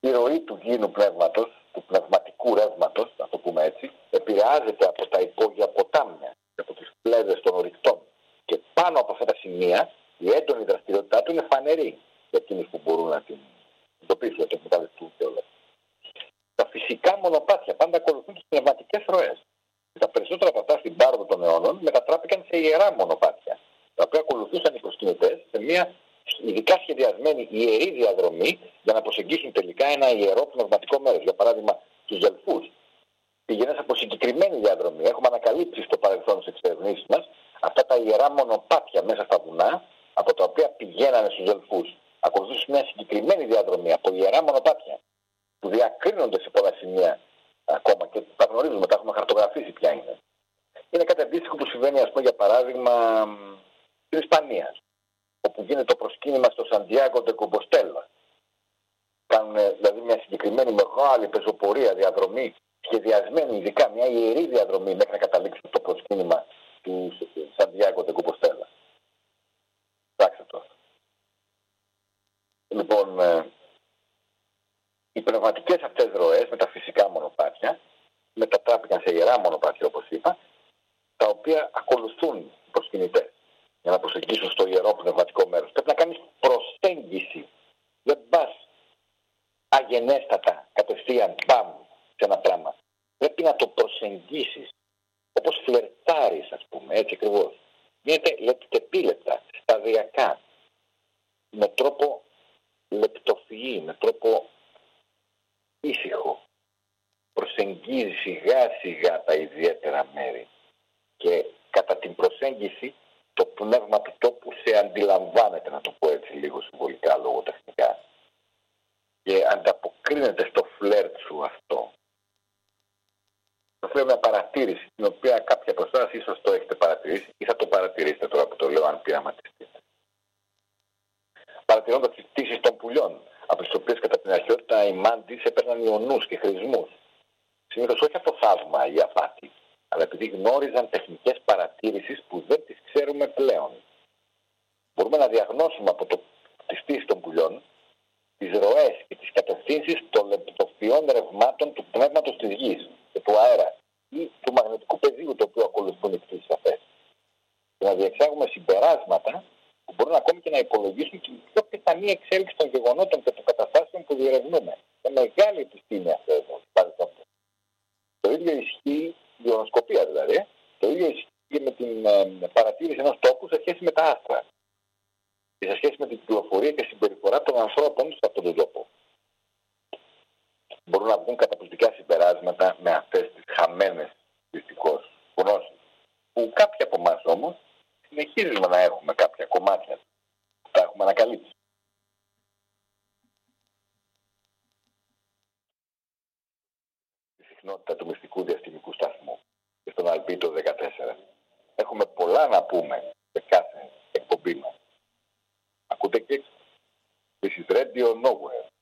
η ροή του γήινου πνεύματος, του πνευματικού ρεύματος, να το πούμε έτσι, επηρεάζεται από τα υπόγεια ποτάμια και από τις πλέδες των ορυκτών. Και πάνω από αυτά τα σημεία η έντονη δραστηριότητά του είναι φανερή για εκείνους που μπορούν να την εντοπίσουν, να την εκμεταλλευτούν κιόλα. Τα φυσικά μονοπάτια πάντα ακολουθούν τις πνευματικές ροές. Και τα περισσότερα από αυτά στην πάροδο των αιώνων μετατράπηκαν σε ιερά μονοπάτια, τα οποία ακολουθούσαν οι προσκυνητές σε μια ειδικά σχεδιασμένη ιερή διαδρομή για να προσεγγίσουν τελικά ένα ιερό πνευματικό μέρος. Για παράδειγμα, τους Δελφούς. Πήγαινε από συγκεκριμένη διαδρομή. Έχουμε ανακαλύψει στο παρελθόν στις εξερευνήσεις μας αυτά τα ιερά μονοπάτια μέσα στα βουνά, από τα οποία πηγαίνανε στους Δελφού. Ακολουθούσε μια συγκεκριμένη διαδρομή από ιερά μονοπάτια, που διακρίνονται σε πολλά σημεία ακόμα και τα γνωρίζουμε, τα έχουμε χαρτογραφήσει ποια είναι. Είναι κάτι αντίστοιχο που συμβαίνει, ας πούμε, για παράδειγμα, στην Ισπανίας όπου γίνεται το προσκύνημα στο Σαντιάγκο Κομποστέλα. Κάνουν δηλαδή μια συγκεκριμένη μεγάλη πεζοπορία, διαδρομή, σχεδιασμένη ειδικά μια ιερή διαδρομή μέχρι να καταλήξουν το προσκύνημα του Σαντιάγκο Κομποστέλα. Κοιτάξτε το. Λοιπόν, ε, οι πνευματικές αυτές ροές με τα φυσικά μονοπάτια μετατράπηκαν σε ιερά μονοπάτια όπως είπα, τα οποία ακολουθούν οι προσκυνητές για να προσεγγίσουν στο ιερό πνευματικό μέρος. Πρέπει να κάνεις προσέγγιση. Δεν πας αγενέστατα, κατευθείαν, μπαμ, σε ένα πράγμα. Πρέπει να το προσεγγίσεις. Όπως φλερτάρεις, ας πούμε, έτσι ακριβώς. Γίνεται λεπτεπίλεπτα, σταδιακά, με τρόπο λεπτοφυή, με τρόπο ήσυχο. Προσεγγίζει σιγά σιγά τα ιδιαίτερα μέρη και κατά την προσέγγιση το πνεύμα του τόπου σε αντιλαμβάνεται, να το πω έτσι λίγο συμβολικά λογοτεχνικά και ανταποκρίνεται στο φλερτ σου αυτό. Θα θέλω μια παρατήρηση, την οποία κάποια από εσάς ίσως το έχετε παρατηρήσει ή θα το παρατηρήσετε τώρα που το λέω αν πειραματιστείτε. Παρατηρώντας τις πτήσεις των πουλιών, από τις οποίες κατά την αρχαιότητα οι μάντις έπαιρναν ιονούς και χρησμούς. Συνήθως όχι από θαύμα ή απάτη, αλλά επειδή γνώριζαν τεχνικές παρατήρησεις που δεν τις ξέρουμε πλέον. Μπορούμε να διαγνώσουμε από το, τη στήση των πουλιών τις ροές και τις κατευθύνσεις των λεπτοφιών ρευμάτων του πνεύματος της γης και του αέρα ή του μαγνητικού πεδίου το οποίο ακολουθούν οι πτήσεις αυτές. Και να διεξάγουμε συμπεράσματα που μπορούν ακόμη και να υπολογίσουν την πιο πιθανή εξέλιξη των γεγονότων και των καταστάσεων που διερευνούμε. Είναι μεγάλη επιστήμη αυτό εδώ. Το ίδιο ισχύει η ονοσκοπία δηλαδή, το ίδιο ισχύει και με την ε, παρατήρηση ενός τόπου σε σχέση με τα άστρα και σε σχέση με την κυκλοφορία και συμπεριφορά των ανθρώπων σε αυτόν τον τόπο. Μπορούν να βγουν καταπληκτικά συμπεράσματα με αυτές τις χαμένες δυστυχώς γνώσεις. Που κάποιοι από εμάς όμως συνεχίζουμε να έχουμε κάποια κομμάτια που τα έχουμε ανακαλύψει. Η συχνότητα του μυστικού διαστημικού σταθμού και στον Αλμπίτο 14. Έχουμε πολλά να πούμε σε κάθε εκπομπή μας. Ακούτε και This is Radio Nowhere.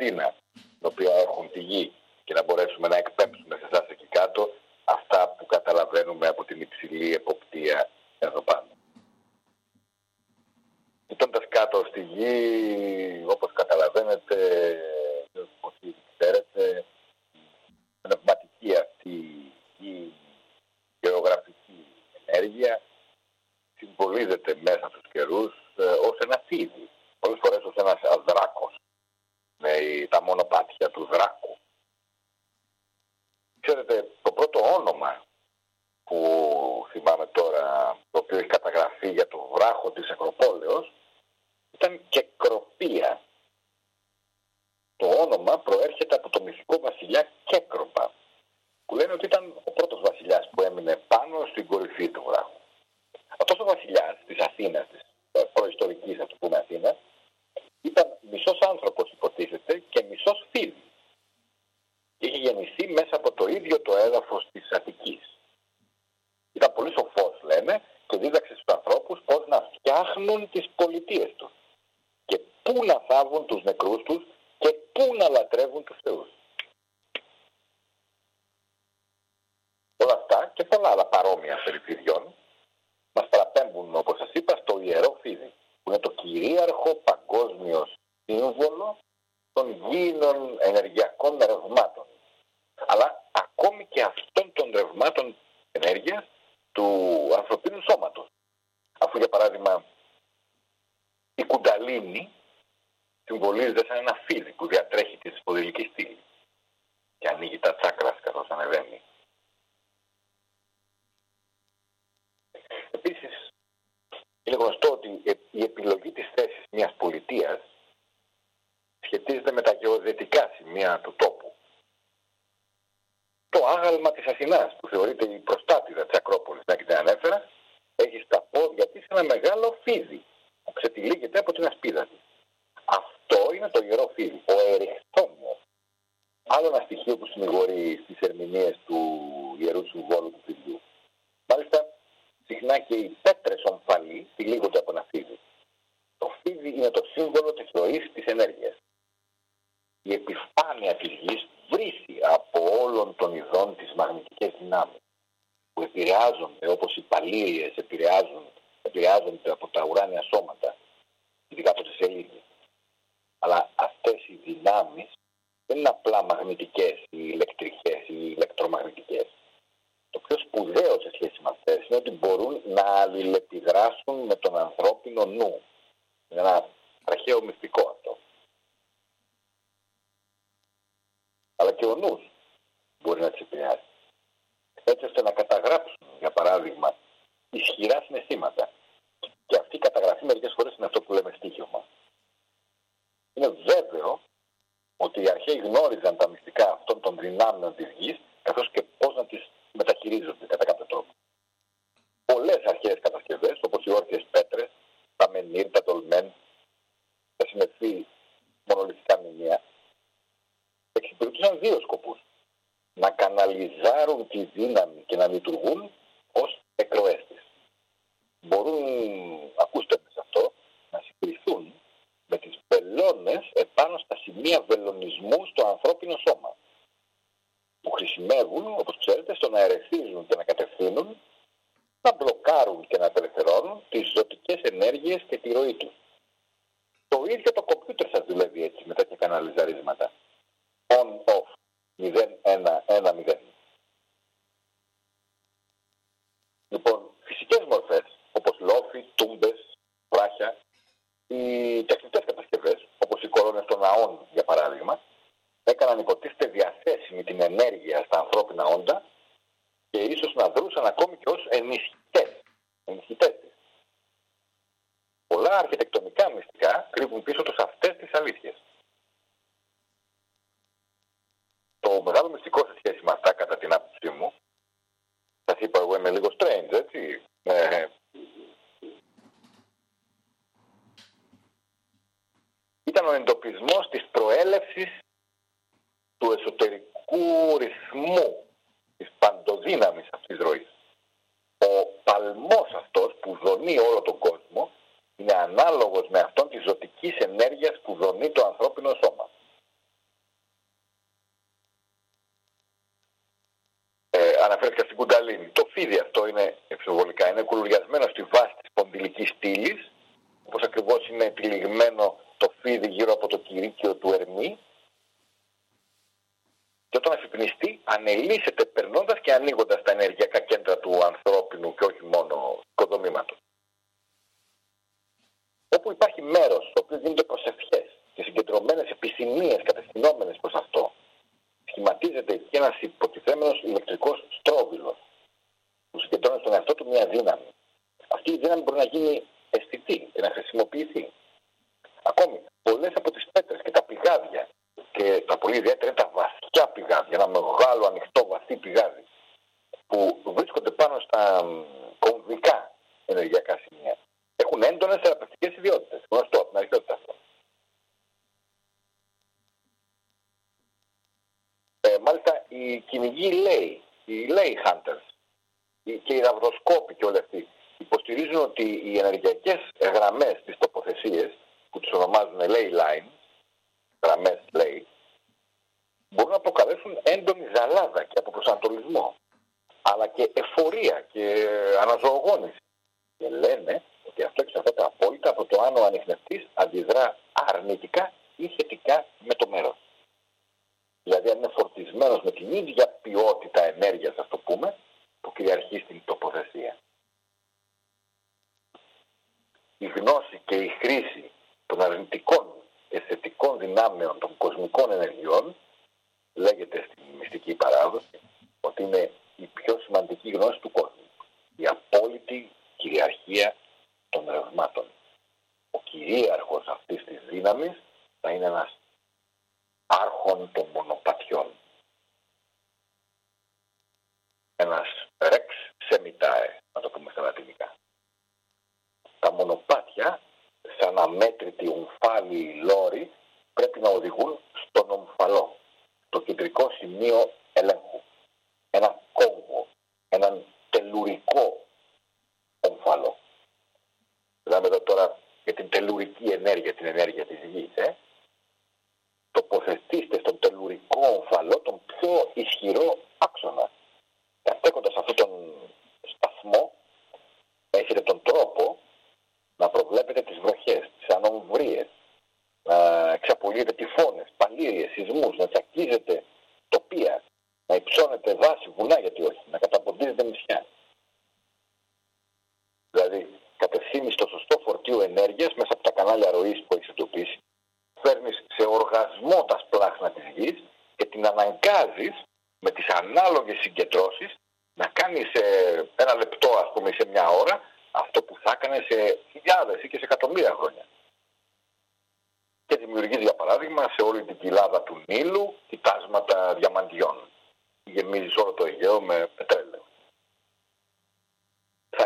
Αθήνα, την οποία έχουν τη γη και να μπορέσουμε να εκπέμψουμε σε εσάς εκεί κάτω αυτά που καταλαβαίνουμε από την υψηλή εποχή. eh,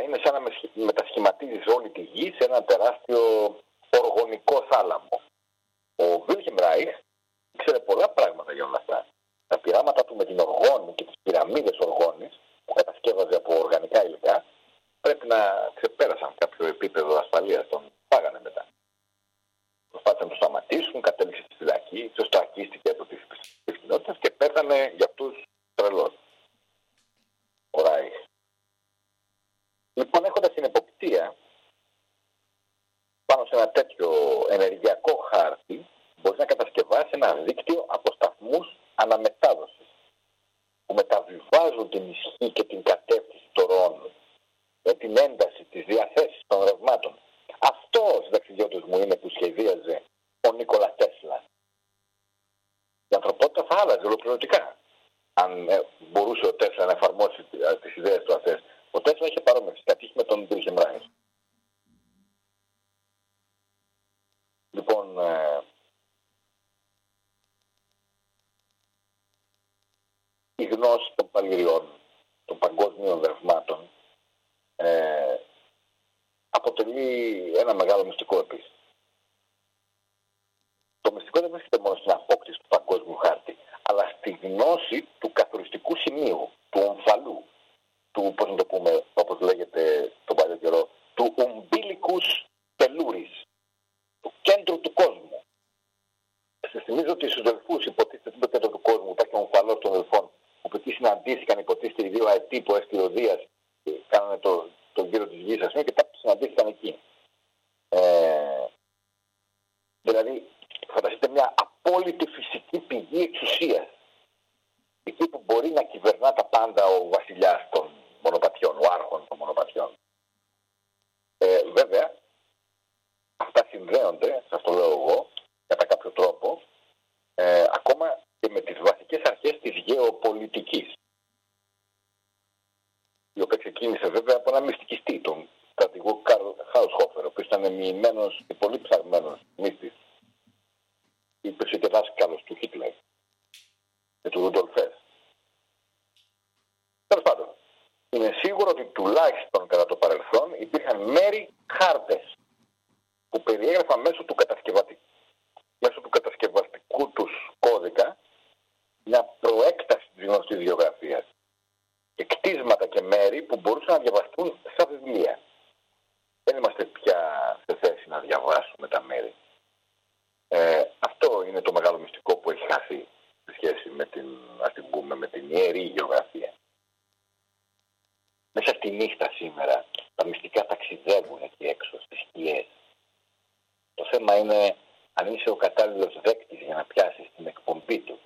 είναι σαν να μετασχηματίζεις όλη τη γη σε ένα τεράστιο οργονικό θάλαμο. Ο Βίλχιμ Ράιχ ήξερε πολλά πράγματα για όλα αυτά. Τα πειράματα του με την οργόνη και τις πυραμίδες οργόνης που κατασκεύαζε από οργανικά υλικά πρέπει να ξεπέρασαν κάποιο επίπεδο ασφαλείας. των πάγανε μετά. Προσπάθησαν να το σταματήσουν, κατέληξε στη φυλακή, σωστακίστηκε από τις κοινότητες και πέθανε για αυτούς τρελός. Λοιπόν, έχοντας την εποπτεία πάνω σε ένα τέτοιο ενεργειακό χάρτη, μπορείς να κατασκευάσεις ένα δίκτυο από σταθμούς αναμετάδοσης που μεταβιβάζουν την ισχύ και την κατεύθυνση των ροών με την ένταση της διαθέσης των ρευμάτων. Αυτός, δεξιδιώτης μου, είναι που σχεδίαζε ο Νίκολα Τέσλα. Η ανθρωπότητα θα άλλαζε ολοκληρωτικά αν ε, μπορούσε ο Τέσλα να εφαρμόσει ε, τις ιδέες του αυτέ. Ο Τέσλας είχε παρόμοιες κατήχη με τον Βίλχεμ Λοιπόν, ε, η γνώση των παλιριών, των παγκόσμιων δρευμάτων, ε, αποτελεί ένα μεγάλο μυστικό επίσης. Το μυστικό δεν βρίσκεται μόνο στην απόκτηση του παγκόσμιου χάρτη, αλλά στη γνώση του καθοριστικού σημείου, του ομφαλού, του, πώς να το πούμε, όπως λέγεται τον παλιό καιρό, του umbilicus peluris, του κέντρου του κόσμου. Σα θυμίζω ότι στους δελφούς υποτίθεται στο κέντρο του κόσμου υπάρχει ο ομφαλός των δελφών, όπου εκεί συναντήθηκαν υποτίθεται οι δύο αετοί που έστειλε ο Δίας και κάνανε το, τον γύρο της γης, ας πούμε, και κάποιοι συναντήθηκαν εκεί. Ε, δηλαδή, φανταστείτε μια απόλυτη φυσική πηγή εξουσίας. Εκεί που μπορεί να κυβερνά τα πάντα ο βασιλιάς των μονοπατιών, ο άρχον των μονοπατιών. Ε, βέβαια, αυτά συνδέονται, σας το λέω εγώ, κατά κάποιο τρόπο, ε, ακόμα και με τις βασικές αρχές της γεωπολιτικής. Η οποία ξεκίνησε βέβαια από ένα μυστικιστή, τον στρατηγό Καρλ Χάουσχόφερ, ο οποίος ήταν μοιημένος και πολύ ψαγμένος μύστης. Υπήρξε και δάσκαλος του Χίτλερ και του Ρουντολφές. Τέλος πάντων, είναι σίγουρο ότι τουλάχιστον κατά το παρελθόν υπήρχαν μέρη χάρτες που περιέγραφαν μέσω του κατασκευαστικού μέσω του κατασκευαστικού τους κώδικα μια προέκταση της γνωστής γεωγραφίας και κτίσματα και μέρη που μπορούσαν να διαβαστούν σαν βιβλία. Δεν είμαστε πια σε θέση να διαβάσουμε τα μέρη. Ε, αυτό είναι το μεγάλο μυστικό που έχει χάσει σε σχέση με την, ας την πούμε, με την ιερή γεωγραφία. Μέσα στη νύχτα σήμερα τα μυστικά ταξιδεύουν εκεί έξω στις σκιές. Το θέμα είναι αν είσαι ο κατάλληλος δέκτης για να πιάσεις την εκπομπή του,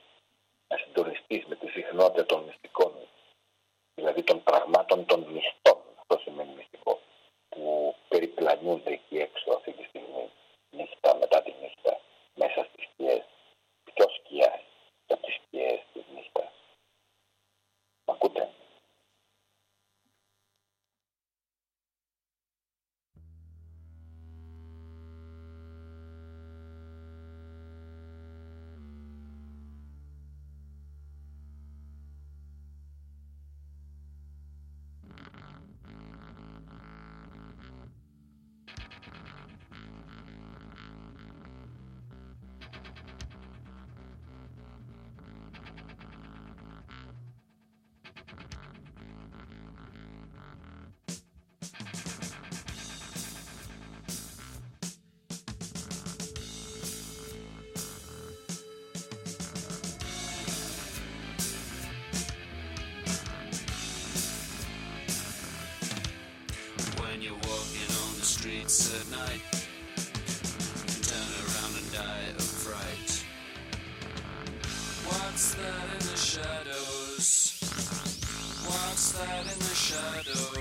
να συντονιστείς με τη συχνότητα των μυστικών, δηλαδή των πραγμάτων των μυστών, αυτό σημαίνει μυστικό, που περιπλανιούνται εκεί έξω αυτή τη στιγμή, νύχτα μετά τη νύχτα, μέσα στις σκιές. Ποιο σκιά από τις σκιές της νύχτας. Μ' ακούτε; streets at night, turn around and die of fright. What's that in the shadows? What's that in the shadows?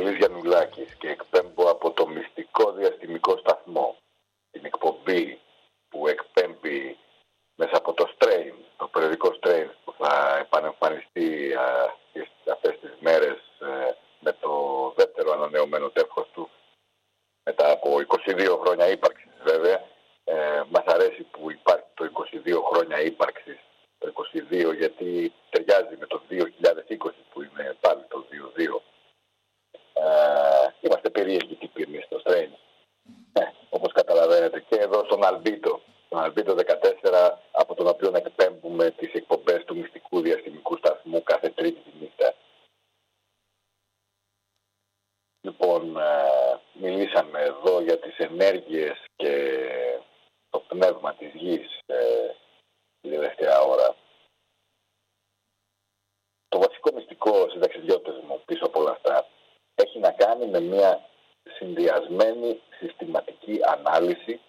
Είμαι ο Παντελής Γιαννουλάκης και εκπέμπω από το μυστικό διαστημικό σταθμό την εκπομπή που εκπέμπει μέσα από το Strain, το περιοδικό Strain που θα επανεμφανιστεί α, τις- αυτές τις μέρες ε, με το δεύτερο ανανεωμένο τεύχος του μετά από 22 χρόνια ύπαρξης βέβαια. Ε, μας αρέσει που υπάρχει το 22 χρόνια ύπαρξης το 22 γιατί ταιριάζει με το 2020 που είναι πάλι το 22. Ε, είμαστε περίεργοι τύποι εμείς στο Strain. Ε, όπως καταλαβαίνετε και εδώ στον Αλμπίτο, στον Αλμπίτο 14 από τον οποίο εκπέμπουμε τις εκπομπές του μυστικού διαστημικού σταθμού κάθε τρίτη τη νύχτα. Λοιπόν, ε, μιλήσαμε εδώ για τις ενέργειες και το πνεύμα της γης ε, τη τελευταία ώρα. Το βασικό μυστικό συνταξιδιώτες μου πίσω από όλα αυτά έχει να κάνει με μια συνδυασμένη συστηματική ανάλυση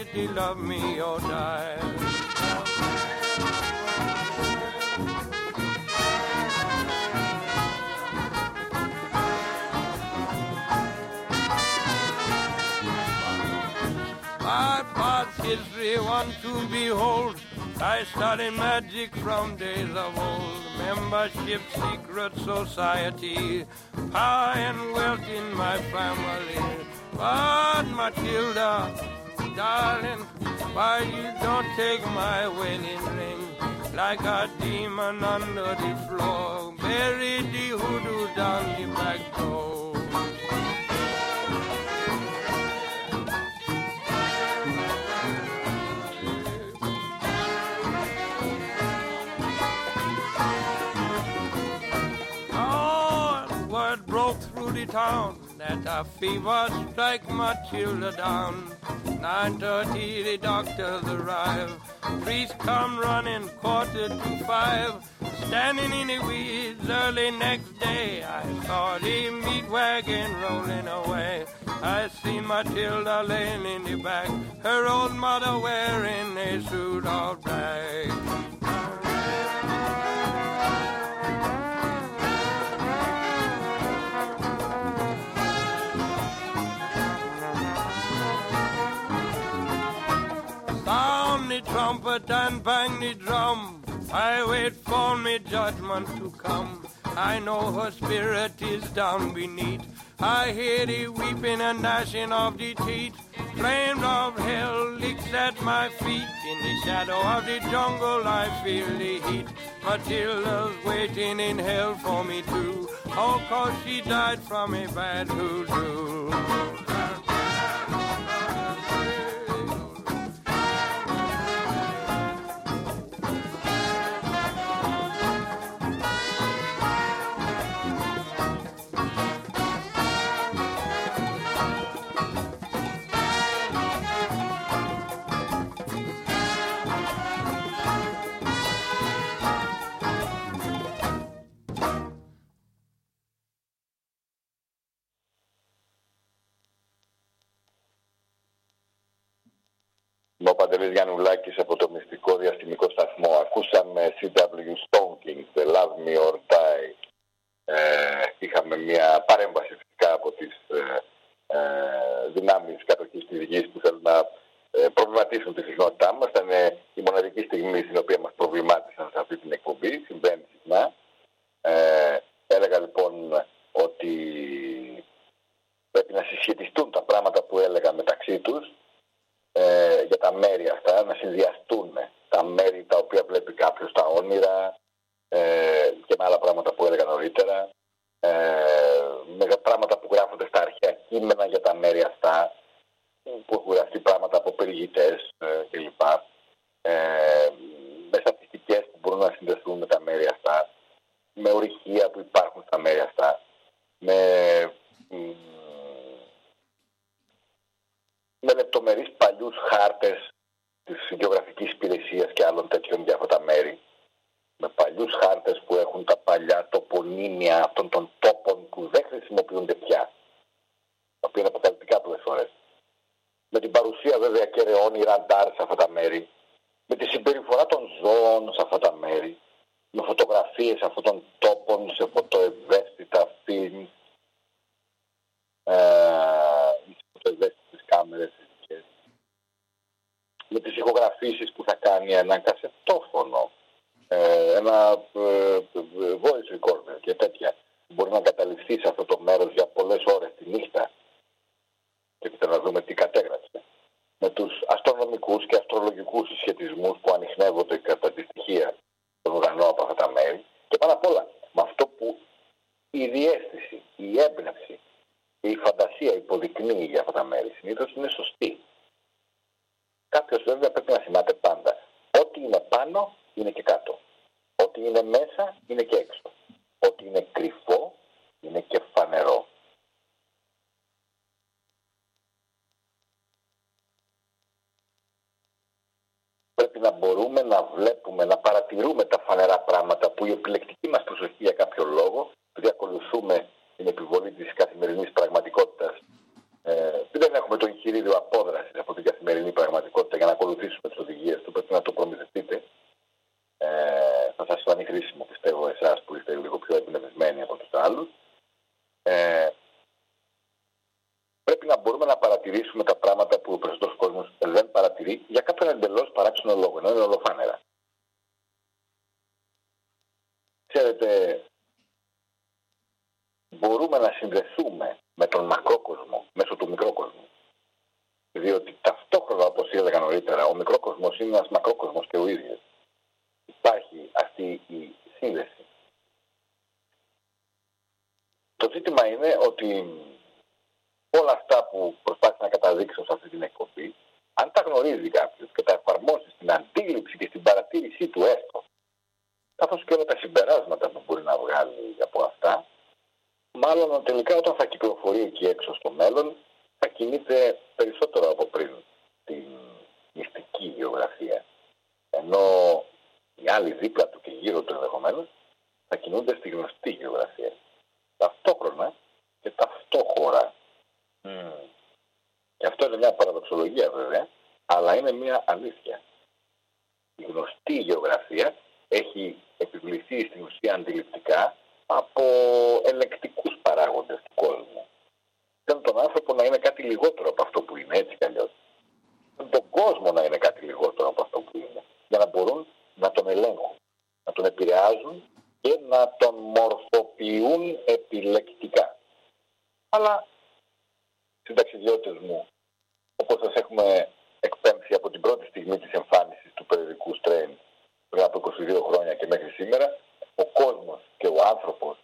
pocket, he me or die. My past history, one to behold. I studied magic from days of old. Membership, secret society, power and wealth in my family. But Matilda, darling, why you don't take my wedding ring? Like a demon under the floor, bury the hoodoo down the back door. Oh, word broke through the town that a fever strike Matilda down. 9.30 the doctors arrive. Priest come running quarter to five. Standing in the weeds early next day, I saw the meat wagon rolling away. I seen Matilda laying in the back, her old mother wearing a suit of black. and bang the drum. I wait for me judgment to come. I know her spirit is down beneath. I hear the weeping and gnashing of the teeth. Flames of hell leaks at my feet. In the shadow of the jungle, I feel the heat. Matilda's waiting in hell for me too. Oh, cause she died from a bad hoodoo. Γιαννουλάκης από μπορούμε να συνδεθούμε με τον μακρόκοσμο μέσω του μικρόκοσμου. Διότι ταυτόχρονα, όπως έλεγα νωρίτερα, ο μικρόκοσμο είναι ένας μακρόκοσμο και ο ίδιος. Υπάρχει αυτή η σύνδεση. Το ζήτημα είναι ότι όλα αυτά που προσπάθησα να καταδείξω σε αυτή την εκπομπή, αν τα γνωρίζει κάποιος και τα εφαρμόσει στην αντίληψη και στην παρατήρησή του έστω, καθώς και όλα τα συμπεράσματα που μπορεί να βγάλει από αυτά, μάλλον τελικά όταν θα κυκλοφορεί εκεί έξω στο μέλλον θα κινείται περισσότερο από πριν την μυστική γεωγραφία. Ενώ οι άλλοι δίπλα του και γύρω του ενδεχομένως θα κινούνται στη γνωστή γεωγραφία. Ταυτόχρονα και ταυτόχρονα, Mm. Και αυτό είναι μια παραδοξολογία βέβαια, αλλά είναι μια αλήθεια. Η γνωστή γεωγραφία έχει επιβληθεί στην ουσία αντιληπτικά από ελεκτικού παράγοντες του κόσμου. Θέλουν τον άνθρωπο να είναι κάτι λιγότερο από αυτό που είναι, έτσι κι αλλιώς. Τον κόσμο να είναι κάτι λιγότερο από αυτό που είναι, για να μπορούν να τον ελέγχουν, να τον επηρεάζουν και να τον μορφοποιούν επιλεκτικά. Αλλά συνταξιδιώτες μου, όπως σας έχουμε εκπέμψει από την πρώτη στιγμή της εμφάνισή του περιοδικού στρέμου πριν από 22 χρόνια και μέχρι σήμερα, ο κόσμος και ο άνθρωπος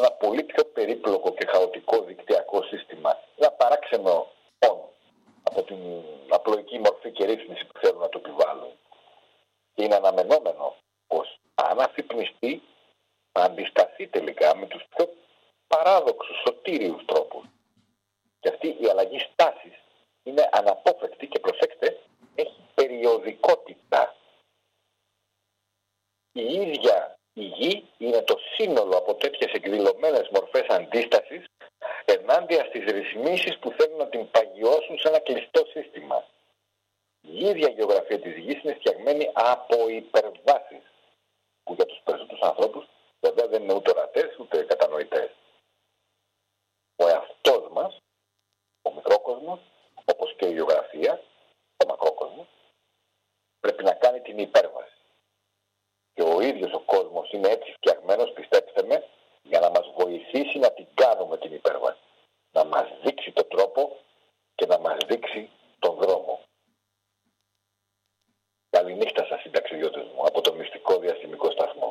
ένα πολύ πιο περίπλοκο και χαοτικό δικτυακό σύστημα, ένα παράξενο πόνο από την απλοϊκή μορφή και ρύθμιση που θέλουν να το επιβάλλουν. Και είναι αναμενόμενο πως αν αφυπνιστεί να αντισταθεί τελικά με τους πιο παράδοξους, σωτήριους τρόπους. Και αυτή η αλλαγή στάσης είναι αναπόφευκτη και προσέξτε, έχει περιοδικότητα. Η ίδια η γη είναι το σύνολο από τέτοιες εκδηλωμένες μορφές αντίστασης ενάντια στις ρυθμίσεις που θέλουν να την παγιώσουν σε ένα κλειστό σύστημα. Η ίδια γεωγραφία της γης είναι φτιαγμένη από υπερβάσεις που για τους περισσότερους ανθρώπους βέβαια δεν είναι ούτε ορατές ούτε κατανοητές. Ο εαυτός μας, ο μικρόκοσμος, όπως και η γεωγραφία, ο μακρόκοσμος, πρέπει να κάνει την υπέρβαση. Και ο ίδιος ο κόσμος είναι έτσι φτιαγμένος, πιστέψτε με, για να μας βοηθήσει να την κάνουμε την υπέρβαση. Να μας δείξει τον τρόπο και να μας δείξει τον δρόμο. Καληνύχτα σας συνταξιδιώτες μου από το μυστικό διαστημικό σταθμό.